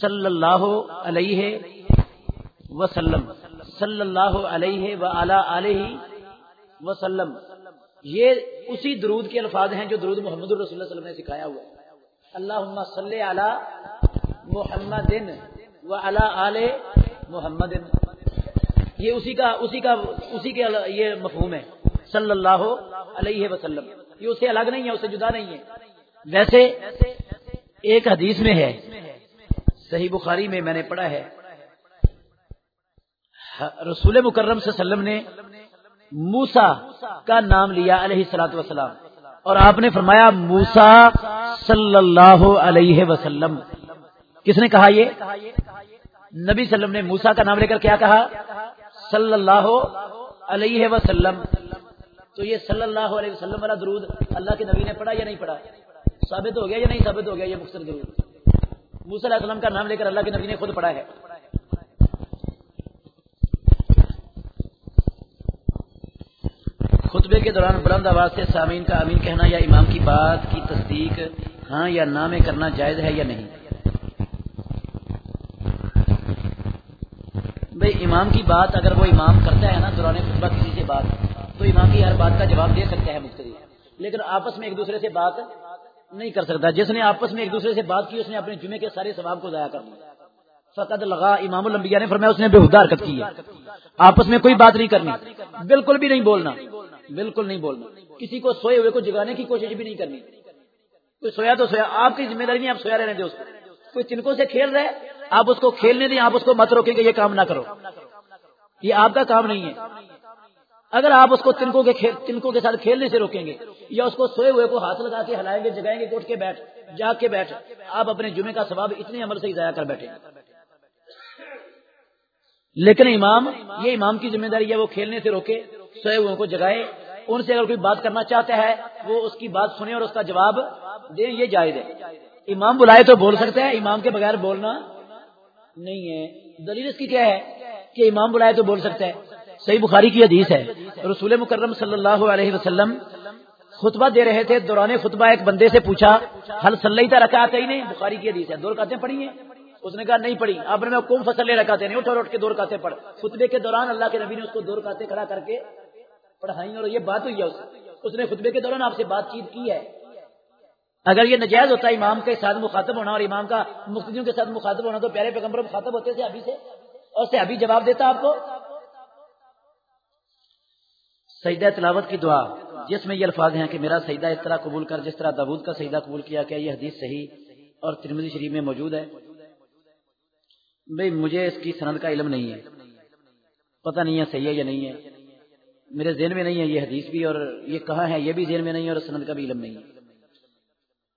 Speaker 1: صلی اللہ علیہ وسلم، صلی اللہ علیہ و علیہ وسلم۔ یہ اسی درود کے الفاظ ہیں جو درود محمد الرسول اللہ علیہ وسلم نے سکھایا ہوا ہے۔ اللہ صلی علی محمد و علی آل محمد یہ اسی کا اسی کا، اسی کے یہ مفہوم ہے۔ صلی اللہ علیہ وسلم۔ یہ اسے الگ نہیں ہے اسے جدا نہیں ہے۔ ویسے ایک حدیث میں ہے، صحیح بخاری میں میں نے پڑھا ہے۔ رسول مکرم صلی اللہ علیہ وسلم نے موسا کا نام لیا علیہ السلاۃ وسلام اور آپ نے فرمایا موسا صلی اللہ علیہ وسلم۔ کس نے کہا یہ؟ نبی وسلم نے موسا کا نام لے کر کیا کہا؟ صلی اللہ علیہ وسلم۔ تو یہ صلی اللہ علیہ وسلم والا درود اللہ کے نبی نے پڑھا یا نہیں پڑھا؟ ثابت ہو گیا یا نہیں ثابت ہو گیا یہ مختصر درود؟ موسیٰ علیہ السلام کا نام لے کر اللہ کے نبی نے خود پڑھا ہے۔ خطبے کے دوران بلند آواز سے سامعین کا امین کہنا یا امام کی بات کی تصدیق ہاں یا نہ میں کرنا جائز ہے یا نہیں؟ بھائی امام کی بات اگر وہ امام کرتا ہے نا دوران خطبہ کسی سے بات، تو امام کی ہر بات کا جواب دے سکتا ہے مختلف لیکن آپس میں ایک دوسرے سے بات نہیں کر سکتا۔ جس نے آپس میں ایک دوسرے سے بات کی، اس نے اپنے جمعے کے سارے ثواب کو ضائع کر دیا۔ فقط لگا امام الانبیاء نے فرمایا، اس نے بے حرکت کی ہے۔ آپس میں کوئی بات نہیں کرنی۔ بالکل بھی نہیں بولنا۔ بالکل نہیں بولنا۔ کسی کو سوئے ہوئے کو جگانے کی کوشش بھی نہیں کرنی۔ کوئی سویا تو سویا۔ آپ کی ذمہ داری نہیں آپ سویا رہنے دیں اس کو۔ کوئی تنکوں سے کھیل رہے آپ اس کو کھیلنے دیں آپ اس کو مت روکیں کہ یہ کام نہ کرو۔ یہ آپ کا کام نہیں ہے۔ اگر آپ اس کو تنکوں کے تنکوں کے ساتھ کھیلنے سے روکیں گے یا اس کو سوئے ہوئے کو ہاتھ لگا کے ہلائیں گے، جگائیں گے اٹھ کے بیٹھ، جاگ کے بیٹھ، آپ اپنے جمعے کا ثواب اتنے عمل سے ضائع کر بیٹھے۔ لیکن امام، یہ امام کی ذمہ داری ہے وہ کھیلنے سے روکے، سوئے ہوئے کو جگائے۔ ان سے اگر کوئی بات کرنا چاہتا ہے، وہ اس کی بات سنے اور اس کا جواب دے، یہ جائز ہے۔ امام بلائے تو بول سکتا ہے، امام کے بغیر بولنا نہیں ہے۔ دلیل اس کی کیا ہے کہ امام بلائے تو بول سکتا ہے۔ صحیح بخاری کی حدیث ہے، رسول مکرم صلی اللہ علیہ وسلم خطبہ دے رہے تھے، دوران خطبہ ایک بندے سے پوچھا حل صلی رکھا ہی نہیں بخاری کی حدیث ہے۔ دو رکعتیں پڑھی ہیں۔ اس نے کہا، نہیں پڑھی. آپ نے کم فصل لے رکھا تھے نہیں اٹھ اور اٹھ کے دور کاتے پڑھ۔ خطبے کے دوران اللہ کے نبی نے اس کو دور کاتے کھڑا کر کے پڑھائی، اور یہ بات ہوئی ہے اس نے خطبے کے دوران آپ سے بات چیت کی ہے۔ اگر یہ نجائز ہوتا ہے امام کے ساتھ مخاطب ہونا اور امام کا مفتیوں کے ساتھ مخاطب ہونا تو پیارے پیغمبر مخاطب ہوتے تھے ابھی سے؟ اور سے ابھی جواب دیتا آپ کو؟ سجدہ تلاوت کی دعا۔ جس میں یہ الفاظ ہیں کہ میرا سجدہ اس طرح قبول کر، جس طرح دبود کا سجدہ قبول کیا کہ یہ حدیث صحیح اور ترمزی شریف میں موجود ہے؟ بھائی مجھے اس کی سند کا علم نہیں ہے۔ پتہ نہیں ہے صحیح ہے یا نہیں ہے۔ میرے ذہن میں نہیں ہے، یہ حدیث بھی اور یہ کہاں ہے، یہ بھی ذہن میں نہیں ہے اور سند کا بھی علم نہیں ہے۔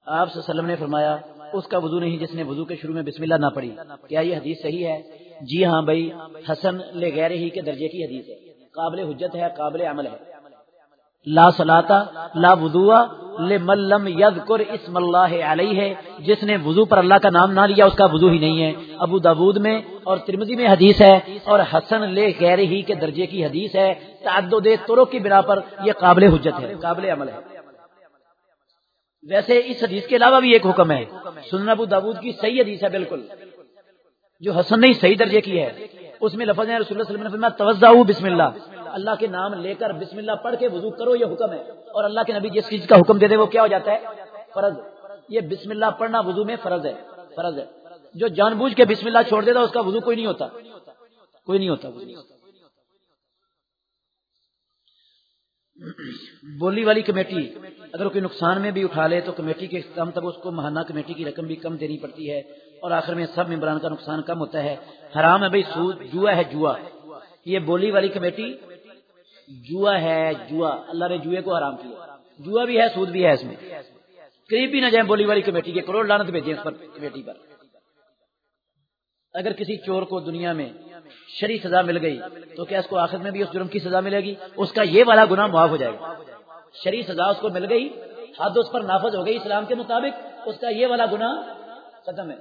Speaker 1: آپ وسلم نے فرمایا، اس کا وضو نہیں جس نے وضو کے شروع میں بسم اللہ نہ پڑھی۔ کیا یہ حدیث صحیح ہے؟ جی ہاں بھائی حسن لے غیر ہی کے درجے کی حدیث ہے۔ قابل حجت ہے، قابل عمل ہے۔ لا سلاتا لا وضوا لملم یذکر اسم اللہ علیہ ہے جس نے وضو پر اللہ کا نام نہ لیا، اس کا وضو ہی نہیں ہے۔ ابو داود میں اور ترمزی میں حدیث ہے اور حسن لے غیر ہی کے درجے کی حدیث ہے۔ تعدد طرق کی بنا پر یہ قابل حجت ہے، قابل عمل ہے۔ ویسے اس حدیث کے علاوہ بھی ایک حکم ہے۔ سنن ابو داود کی صحیح حدیث ہے، بالکل۔ جو حسن نے صحیح درجے کی ہے۔ اس میں لفظ ہے، رسول اللہ صلی اللہ علیہ وسلم توجہ بسم اللہ۔ اللہ کے نام لے کر بسم اللہ پڑھ کے وضو کرو، یہ حکم ہے۔ اور اللہ کے نبی جس چیز کا حکم دے دے، وہ کیا ہو جاتا ہے؟ فرض۔ یہ بسم اللہ پڑھنا وضو میں فرض ہے۔ فرض ہے۔ جو جان بوجھ کے بسم اللہ چھوڑ دیتا، اس کا وضو کوئی نہیں ہوتا۔ کوئی نہیں ہوتا بولی والی کمیٹی اگر کوئی نقصان میں بھی اٹھا لے، تو کمیٹی کے کم تب اس کو ماہانہ کمیٹی کی رقم بھی کم دینی پڑتی ہے۔ اور آخر میں سب ممبران کا نقصان کم ہوتا ہے۔ حرام ہے بھائی سود جوا ہے، جوا۔ یہ بولی والی کمیٹی جوا ہے، جوا۔ اللہ نے جوئے کو حرام کیا۔ جوا بھی ہے، سود بھی ہے اس میں۔ قریب بھی نہ جائیں بولی والی کمیٹی کے کروڑ لانت بھیجیں اس پر کمیٹی پر۔ اگر کسی چور کو دنیا میں شری سزا مل گئی، تو کیا اس کو آخر میں بھی اس جرم کی سزا ملے گی؟ اس کا یہ والا گناہ معاف ہو جائے گا۔ شری سزا اس کو مل گئی، حد اس پر نافذ ہو گئی اسلام کے مطابق، اس کا یہ والا گناہ ختم ہے۔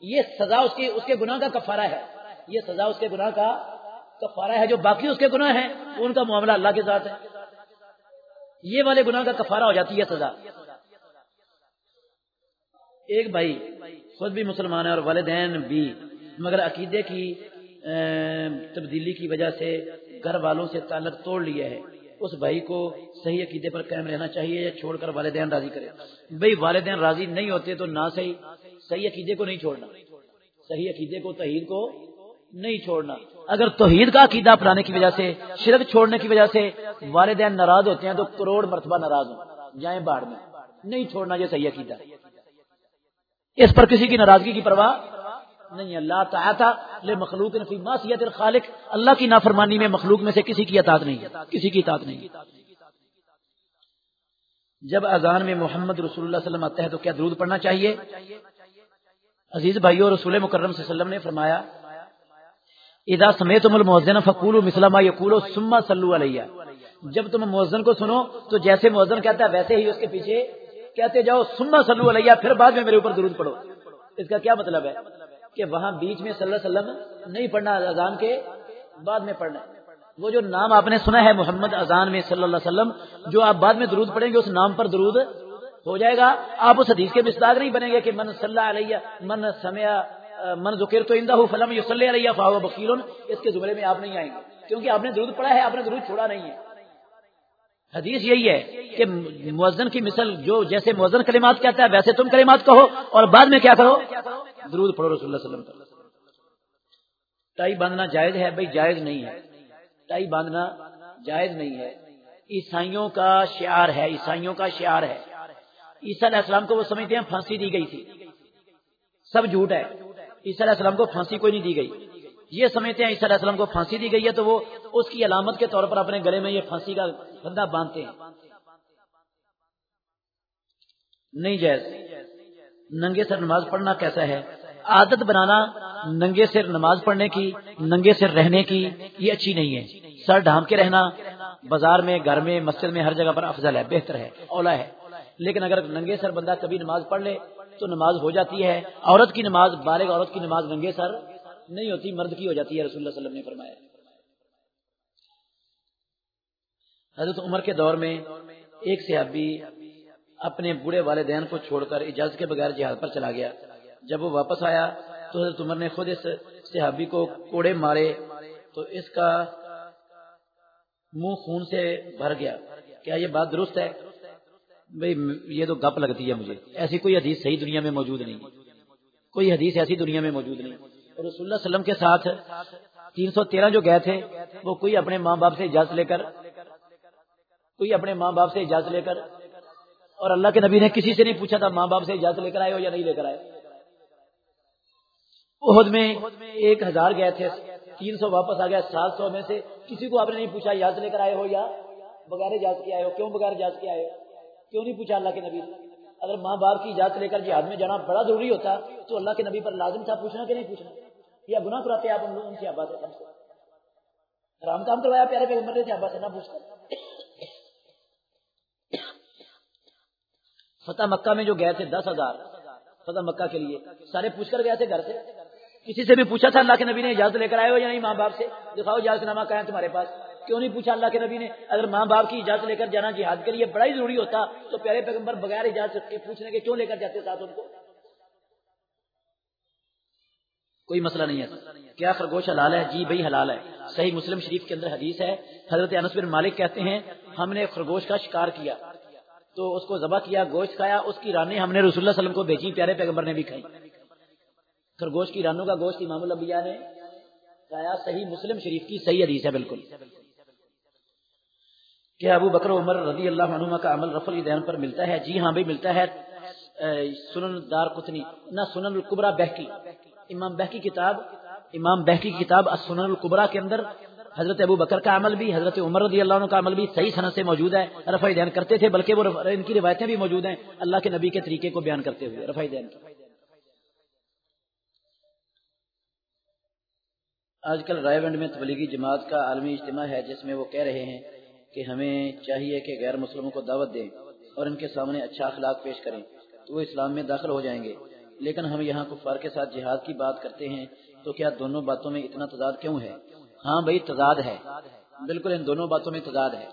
Speaker 1: یہ سزا اس کی اس کے گناہ کا کفارہ ہے۔ یہ سزا اس کے گناہ کا کفارہ ہے جو باقی اس کے گناہ ہیں، ان کا معاملہ اللہ کے ساتھ ہے۔ یہ والے گناہ کا کفارہ ہو جاتی ہے سزا۔ ایک بھائی خود بھی مسلمان ہے اور والدین بھی، مگر عقیدے کی تبدیلی کی وجہ سے گھر والوں سے تعلق توڑ لیا ہے۔ اس بھائی کو صحیح عقیدے پر قائم رہنا چاہیے یا چھوڑ کر والدین راضی کرے۔ بھائی، والدین راضی نہیں ہوتے تو نہ صحیح صحیح عقیدے کو نہیں چھوڑنا۔ صحیح عقیدے کو توحید کو نہیں چھوڑنا۔ اگر توحید کا عقیدہ اپنانے کی وجہ سے، شرک چھوڑنے کی وجہ سے والدین ناراض ہوتے ہیں تو کروڑ مرتبہ ناراض ہوں، جائیں باڑ میں۔ نہیں چھوڑنا یہ صحیح عقیدہ۔ اس پر کسی کی ناراضگی کی پرواہ نہیں اللہ تعالیٰ مخلوق معصیت الخالق۔ اللہ کی نافرمانی میں مخلوق میں سے کسی کی اطاعت نہیں کسی کی اطاعت نہیں جب اذان میں محمد رسول اللہ وسلم آتا ہے تو کیا درود پڑھنا چاہیے؟ عزیز بھائیو، رسول مکرم صلی اللہ علیہ وسلم نے فرمایا ادا سمیت الموزن فقول مسلم یقول سما سلو علیہ۔ جب تم موزن کو سنو تو جیسے موزن کہتا ہے ویسے ہی اس کے پیچھے کہتے جاؤ سما سلو علیہ، پھر بعد میں میرے اوپر درود پڑھو۔ اس کا کیا مطلب ہے؟ کہ وہاں بیچ میں صلی اللہ علیہ وسلم نہیں پڑھنا، اذان کے بعد میں پڑھنا وہ جو نام آپ نے سنا ہے محمد اذان میں صلی اللہ علیہ وسلم، جو آپ بعد میں درود پڑھیں گے، اس نام پر درود ہو جائے گا۔ آپ اس حدیث کے مستاق نہیں بنیں گے کہ من صلی علیہ، من سمیا من ذکر تو اندہ فلم یو علیہ فاو بکیل اس کے زمرے میں آپ نہیں آئیں گے۔ کیونکہ آپ نے درود پڑھا ہے، آپ نے درود چھوڑا نہیں ہے۔ حدیث یہی ہے کہ مؤذن کی مثل، جو جیسے مؤذن کلمات کہتا ہے، ویسے تم کلمات کہو، اور بعد میں کیا کرو؟ درود پڑھو رسول اللہ صلی اللہ علیہ وسلم ٹائی باندھنا جائز ہے، بھائی جائز نہیں ہے۔ ٹائی باندھنا جائز نہیں ہے۔ عیسائیوں کا شعار ہے، عیسائیوں کا شعار ہے۔ عیسیٰ علیہ السلام کو وہ سمجھتے ہیں، پھانسی دی گئی تھی۔ سب جھوٹ ہے۔ عیسیٰ علیہ السلام کو پھانسی کوئی نہیں دی گئی۔ یہ سمجھتے ہیں عیسیٰ علیہ السلام کو پھانسی دی گئی ہے تو وہ اس کی علامت کے طور پر اپنے گلے میں یہ پھانسی کا بندہ باندھتے ہیں۔ نہیں جیز ننگے سر نماز پڑھنا کیسا ہے؟ عادت بنانا ننگے سر نماز پڑھنے کی، ننگے سر رہنے کی، یہ اچھی نہیں ہے۔ سر ڈھانپ کے رہنا، بازار میں، گھر میں، مسجد میں، ہر جگہ پر افضل ہے، بہتر ہے، اولا ہے۔ لیکن اگر ننگے سر بندہ کبھی نماز پڑھ لے تو نماز ہو جاتی ہے۔ عورت کی نماز، بالغ عورت کی نماز ننگے سر نہیں ہوتی، مرد کی ہو جاتی ہے، رسول اللہ علیہ وسلم نے فرمایا۔ حضرت عمر کے دور میں ایک صحابی اپنے بوڑھے والدین کو چھوڑ کر اجازت کے بغیر جہاد پر چلا گیا۔ جب وہ واپس آیا تو حضرت عمر نے خود اس صحابی کو کوڑے مارے تو اس کا منہ خون سے بھر گیا۔ کیا یہ بات درست ہے؟ بھائی یہ تو گپ لگتی ہے مجھے۔ ایسی کوئی حدیث صحیح دنیا میں موجود نہیں۔ کوئی حدیث ایسی دنیا میں موجود نہیں۔ رسول اللہ وسلم کے ساتھ تین سو تیرہ جو گئے تھے، وہ کوئی اپنے ماں باپ سے اجازت لے کر، کوئی اپنے ماں باپ سے اجازت لے کر، اور اللہ کے نبی نے کسی سے نہیں پوچھا تھا ماں باپ سے اجازت لے کر آئے ہو یا نہیں لے کر آئے۔ عہد میں ایک ہزار گئے تھے، تین سو واپس آ گیا سات سو میں سے کسی کو آپ نے نہیں پوچھا اجازت لے کر آئے ہو یا بغیر اجازت کے آئے ہو، کیوں بغیر اجازت کے آئے ہو؟ کیوں نہیں پوچھا اللہ کے نبی اگر ماں باپ کی اجازت لے کر جہاد میں جانا بڑا ضروری ہوتا تو اللہ کے نبی پر لازم تھا پوچھنا کہ نہیں پوچھنا؟ یا گنا کراتے آپ ان سے ابا سے؟ رام کام کروایا پیارے پیغمبر سے ابا سے نہ پوچھتا فتح مکہ میں جو گئے تھے دس ہزار، فتح مکہ کے لیے، سارے پوچھ کر گئے تھے گھر سے۔ کسی سے بھی پوچھا تھا اللہ کے نبی نے اجازت لے کر آئے ہو یا نہیں ماں باپ سے؟ دکھاؤ اجازت نامہ کہاں تمہارے پاس؟ کیوں نہیں پوچھا اللہ کے نبی نے اگر ماں باپ کی اجازت لے کر جانا جہاد کے لیے بڑا ہی ضروری ہوتا تو پیارے پیغمبر بغیر اجازت کے پوچھنے کے کیوں لے کر جاتے ساتھ ان کو؟ کوئی مسئلہ نہیں ہے۔ کیا خرگوش حلال ہے؟ جی بھائی حلال ہے۔ صحیح مسلم شریف کے اندر حدیث ہے۔ حضرت انس بن مالک کہتے ہیں، ہم نے خرگوش کا شکار کیا۔ تو اس کو ذبح کیا، گوشت کھایا، اس کی رانیں ہم نے رسول اللہ علیہ وسلم کو بیچی پیارے پیغمبر نے بھی کھائی۔ خرگوش کی رانوں کا گوشت امام الانبیاء نے کھایا، صحیح مسلم شریف کی صحیح حدیث ہے، بالکل۔ کیا ابو بکر عمر رضی اللہ عنہ کا عمل رفل دین پر ملتا ہے۔ جی ہاں بھائی، ملتا ہے۔ سنن دار کتنی نہ سنن القبرا بہکی۔ امام بہکی کتاب، امام بہکی کتاب سنن القبرا کے اندر حضرت ابو بکر کا عمل بھی، حضرت عمر رضی اللہ عنہ کا عمل بھی صحیح صنعت سے موجود ہے۔ رفع دین کرتے تھے، بلکہ وہ ان کی روایتیں بھی موجود ہیں۔ اللہ کے نبی کے طریقے کو بیان کرتے ہوئے، رفع دین آج کل رائے ونڈ میں تبلیغی جماعت کا عالمی اجتماع ہے، جس میں وہ کہہ رہے ہیں کہ ہمیں چاہیے کہ غیر مسلموں کو دعوت دیں اور ان کے سامنے اچھا اخلاق پیش کریں، تو وہ اسلام میں داخل ہو جائیں گے۔ لیکن ہم یہاں کفار کے ساتھ جہاد کی بات کرتے ہیں، تو کیا دونوں باتوں میں اتنا تضاد کیوں ہے؟ ہاں بھائی، تضاد ہے۔ بالکل ان دونوں باتوں میں تضاد ہے۔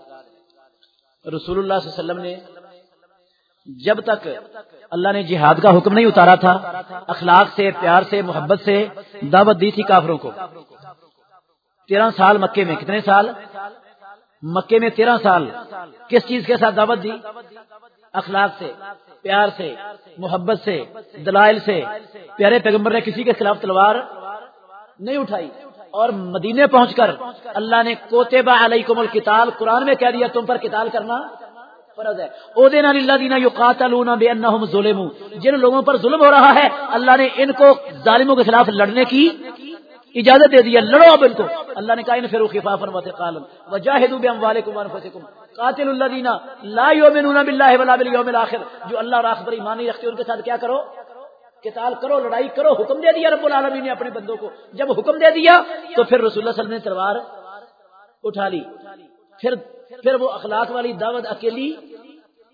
Speaker 1: رسول اللہ صلی اللہ علیہ وسلم نے جب تک اللہ نے جہاد کا حکم نہیں اتارا تھا، اخلاق سے، پیار سے، محبت سے دعوت دی تھی کافروں کو۔ تیرہ سال مکے میں، کتنے سال؟ مکے میں تیرہ سال کس چیز کے ساتھ دعوت دی؟ اخلاق سے، پیار سے، محبت سے، دلائل سے۔ پیارے پیغمبر نے کسی کے خلاف تلوار نہیں اٹھائی۔ اور مدینے پہنچ کر اللہ نے کوتبہ علیکم القتال، قرآن میں کہہ دیا، تم پر قتال کرنا فرض ہے۔ او اللہ دینا یو قاتلون بے ظلم جن لوگوں پر ظلم ہو رہا ہے، اللہ نے ان کو ظالموں کے خلاف لڑنے کی اجازت دے دیا، لڑو اب ان کو۔ اللہ نے کہا، ان فروخ خفافا وتقالا وجاهدوا باموالكم وانفسكم قاتل الذين لا يؤمنون بالله ولا باليوم الاخر۔ جو اللہ اور آخرت ایمان نہیں رکھتے، ان کے ساتھ کیا کرو؟ قتال کرو، لڑائی کرو، حکم دے دیا رب العالمین نے اپنے بندوں کو۔ جب حکم دے دیا، تو پھر رسول اللہ صلی اللہ علیہ وسلم نے تلوار اٹھا لی۔ پھر پھر وہ اخلاق والی دعوت اکیلی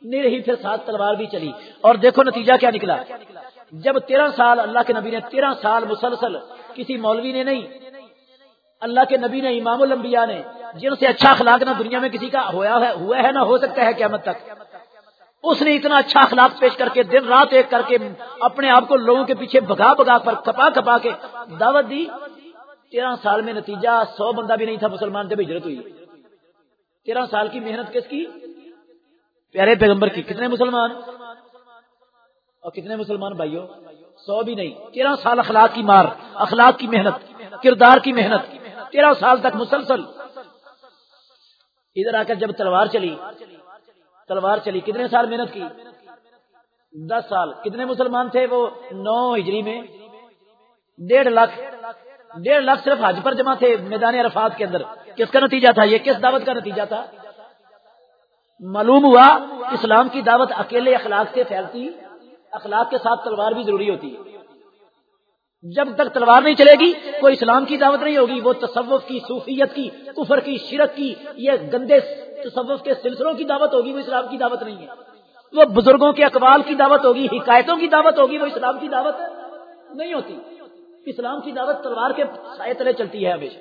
Speaker 1: نہیں رہی، پھر ساتھ تلوار بھی چلی۔ اور دیکھو نتیجہ کیا نکلا۔ جب تیرہ سال، اللہ کے نبی نے تیرہ سال مسلسل کسی مولوی نے نہیں، اللہ کے نبی نے، امام الانبیاء نے جن سے اچھا اخلاق نہ دنیا میں کسی کا ہوا ہے ہوا ہے نہ ہو سکتا ہے قیامت تک۔ اس نے اتنا اچھا اخلاق پیش کر کے، دن رات ایک کر کے اپنے آپ کو لوگوں کے پیچھے بگا بگا پر کپا کپا کے دعوت دی۔ تیرہ سال میں نتیجہ سو بندہ بھی نہیں تھا مسلمان جب ہجرت ہوئی۔ تیرہ سال کی محنت کس کی؟ پیارے پیغمبر کی۔ کتنے مسلمان؟ اور کتنے مسلمان بھائیوں سو بھی نہیں، تیرہ سال اخلاق کی مار، اخلاق کی محنت، کردار کی محنت، تیرہ سال تک مسلسل۔ ادھر آ کر جب تلوار چلی تلوار چلی، کتنے سال محنت کی؟ دس سال۔ کتنے مسلمان تھے وہ؟ نو ہجری میں۔ ڈیڑھ لاکھ۔ ڈیڑھ لاکھ صرف حج پر جمع تھے میدان عرفات کے اندر۔ کس کا نتیجہ تھا یہ؟ کس دعوت کا نتیجہ تھا؟ معلوم ہوا اسلام کی دعوت اکیلے اخلاق سے پھیلتی اخلاق کے ساتھ تلوار بھی ضروری ہوتی ہے۔ جب تک تلوار نہیں چلے گی، کوئی اسلام کی دعوت نہیں ہوگی، وہ تصوف کی، صوفیت کی، کفر کی، شرک کی، یہ گندے تصوف کے سلسلوں کی دعوت ہوگی، وہ اسلام کی دعوت نہیں ہے۔ وہ بزرگوں کے اقوال کی دعوت ہوگی، حکایتوں کی دعوت ہوگی، وہ اسلام کی دعوت نہیں ہوتی۔ اسلام کی دعوت تلوار کے سائے تلے چلتی ہے ہمیشہ۔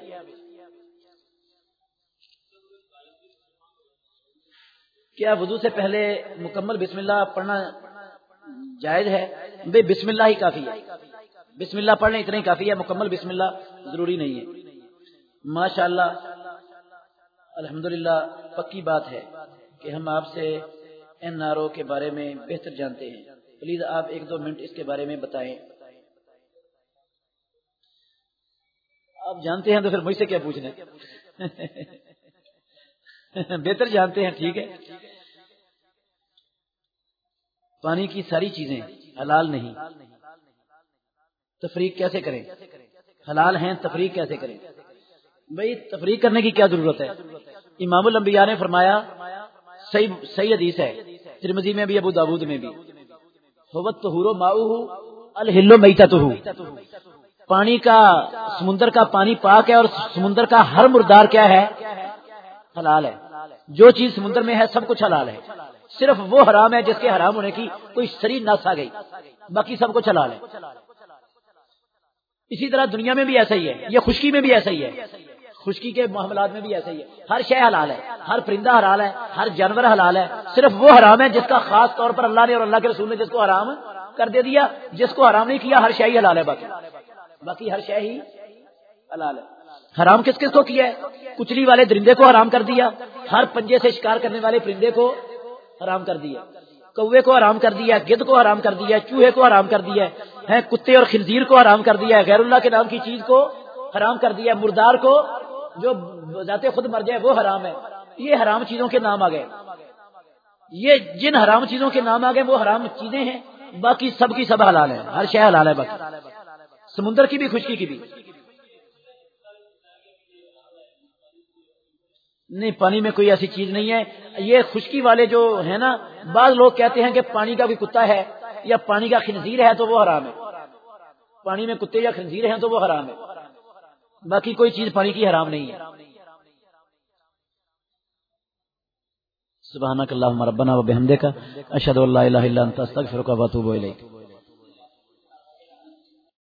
Speaker 1: کیا وضو سے پہلے مکمل بسم اللہ پڑھنا جائز ہے۔ بے بسم اللہ ہی کافی ہے۔ بسم اللہ پڑھنے اتنا ہی کافی ہے، مکمل بسم اللہ ضروری نہیں ہے۔ ماشاء اللہ الحمد پکی بات ہے کہ ہم آپ سے این آر او کے بارے میں بہتر جانتے ہیں۔ پلیز آپ ایک دو منٹ اس کے بارے میں بتائیں۔ آپ جانتے ہیں تو پھر مجھ سے کیا پوچھنا بہتر جانتے ہیں، ٹھیک ہے۔ پانی کی ساری چیزیں حلال نہیں۔ تفریق کیسے کریں؟ حلال ہیں، تفریق کیسے کریں؟ بھائی، تفریق کرنے کی کیا ضرورت ہے؟ امام الانبیاء نے فرمایا، صحیح حدیث ہے ترمزی میں بھی، ابو داود میں بھی۔ ہوبت تو ماؤ الہلو میتا تو پانی کا، سمندر کا پانی پاک ہے اور سمندر کا ہر مردار کیا ہے؟ حلال ہے۔ جو چیز سمندر میں ہے، سب کچھ حلال ہے۔ صرف وہ حرام ہے جس کے حرام ہونے کی کوئی شری نس آ گئی۔ باقی سب کچھ حلال ہے اسی طرح دنیا میں بھی ایسا ہی ہے۔ یہ خشکی میں بھی ایسا ہی ہے۔ خشکی کے معاملات میں بھی ایسا ہی ہے۔ ہر شے حلال ہے۔ ہر پرندہ حلال ہے۔ ہر جانور حلال ہے۔ صرف وہ حرام ہے جس کا خاص طور پر اللہ نے اور اللہ کے رسول نے جس کو حرام کر دے دیا، جس کو حرام نہیں کیا، ہر شاہی حلال ہے باقی۔ باقی ہر شے ہی حلال ہے۔ حرام کس کس کو کیا ہے؟ کچلی والے درندے کو حرام کر دیا۔ ہر پنجے سے شکار کرنے والے پرندے کو حرام کر دیا کوے کو حرام کر دیا گد کو حرام کر دیا چوہے کو حرام کر دیا ہے کتے اور خنزیر کو حرام کر دیا ہے، غیر اللہ کے نام کی چیز کو حرام کر دیا مردار کو جو ذات خود مر جائے وہ حرام ہے۔ یہ حرام چیزوں کے نام آ گئے۔ یہ جن حرام چیزوں کے نام آ گئے، وہ حرام چیزیں ہیں۔ باقی سب کی سب حلال ہے ہر شہ حلال ہے، باقی۔ سمندر کی بھی، خشکی کی بھی۔ نہیں، پانی میں کوئی ایسی چیز نہیں ہے۔ یہ خشکی والے جو ہے نا، بعض لوگ کہتے ہیں کہ پانی کا کوئی کتا ہے یا پانی کا خنزیر ہے تو وہ حرام ہے۔ پانی میں کتے یا خنزیر ہیں تو وہ حرام ہے۔ باقی کوئی چیز پانی کی حرام نہیں ہے۔ سبحانك اللهم ربنا وبحمدك اشهد ان لا اله الا انت استغفرك واتوب اليك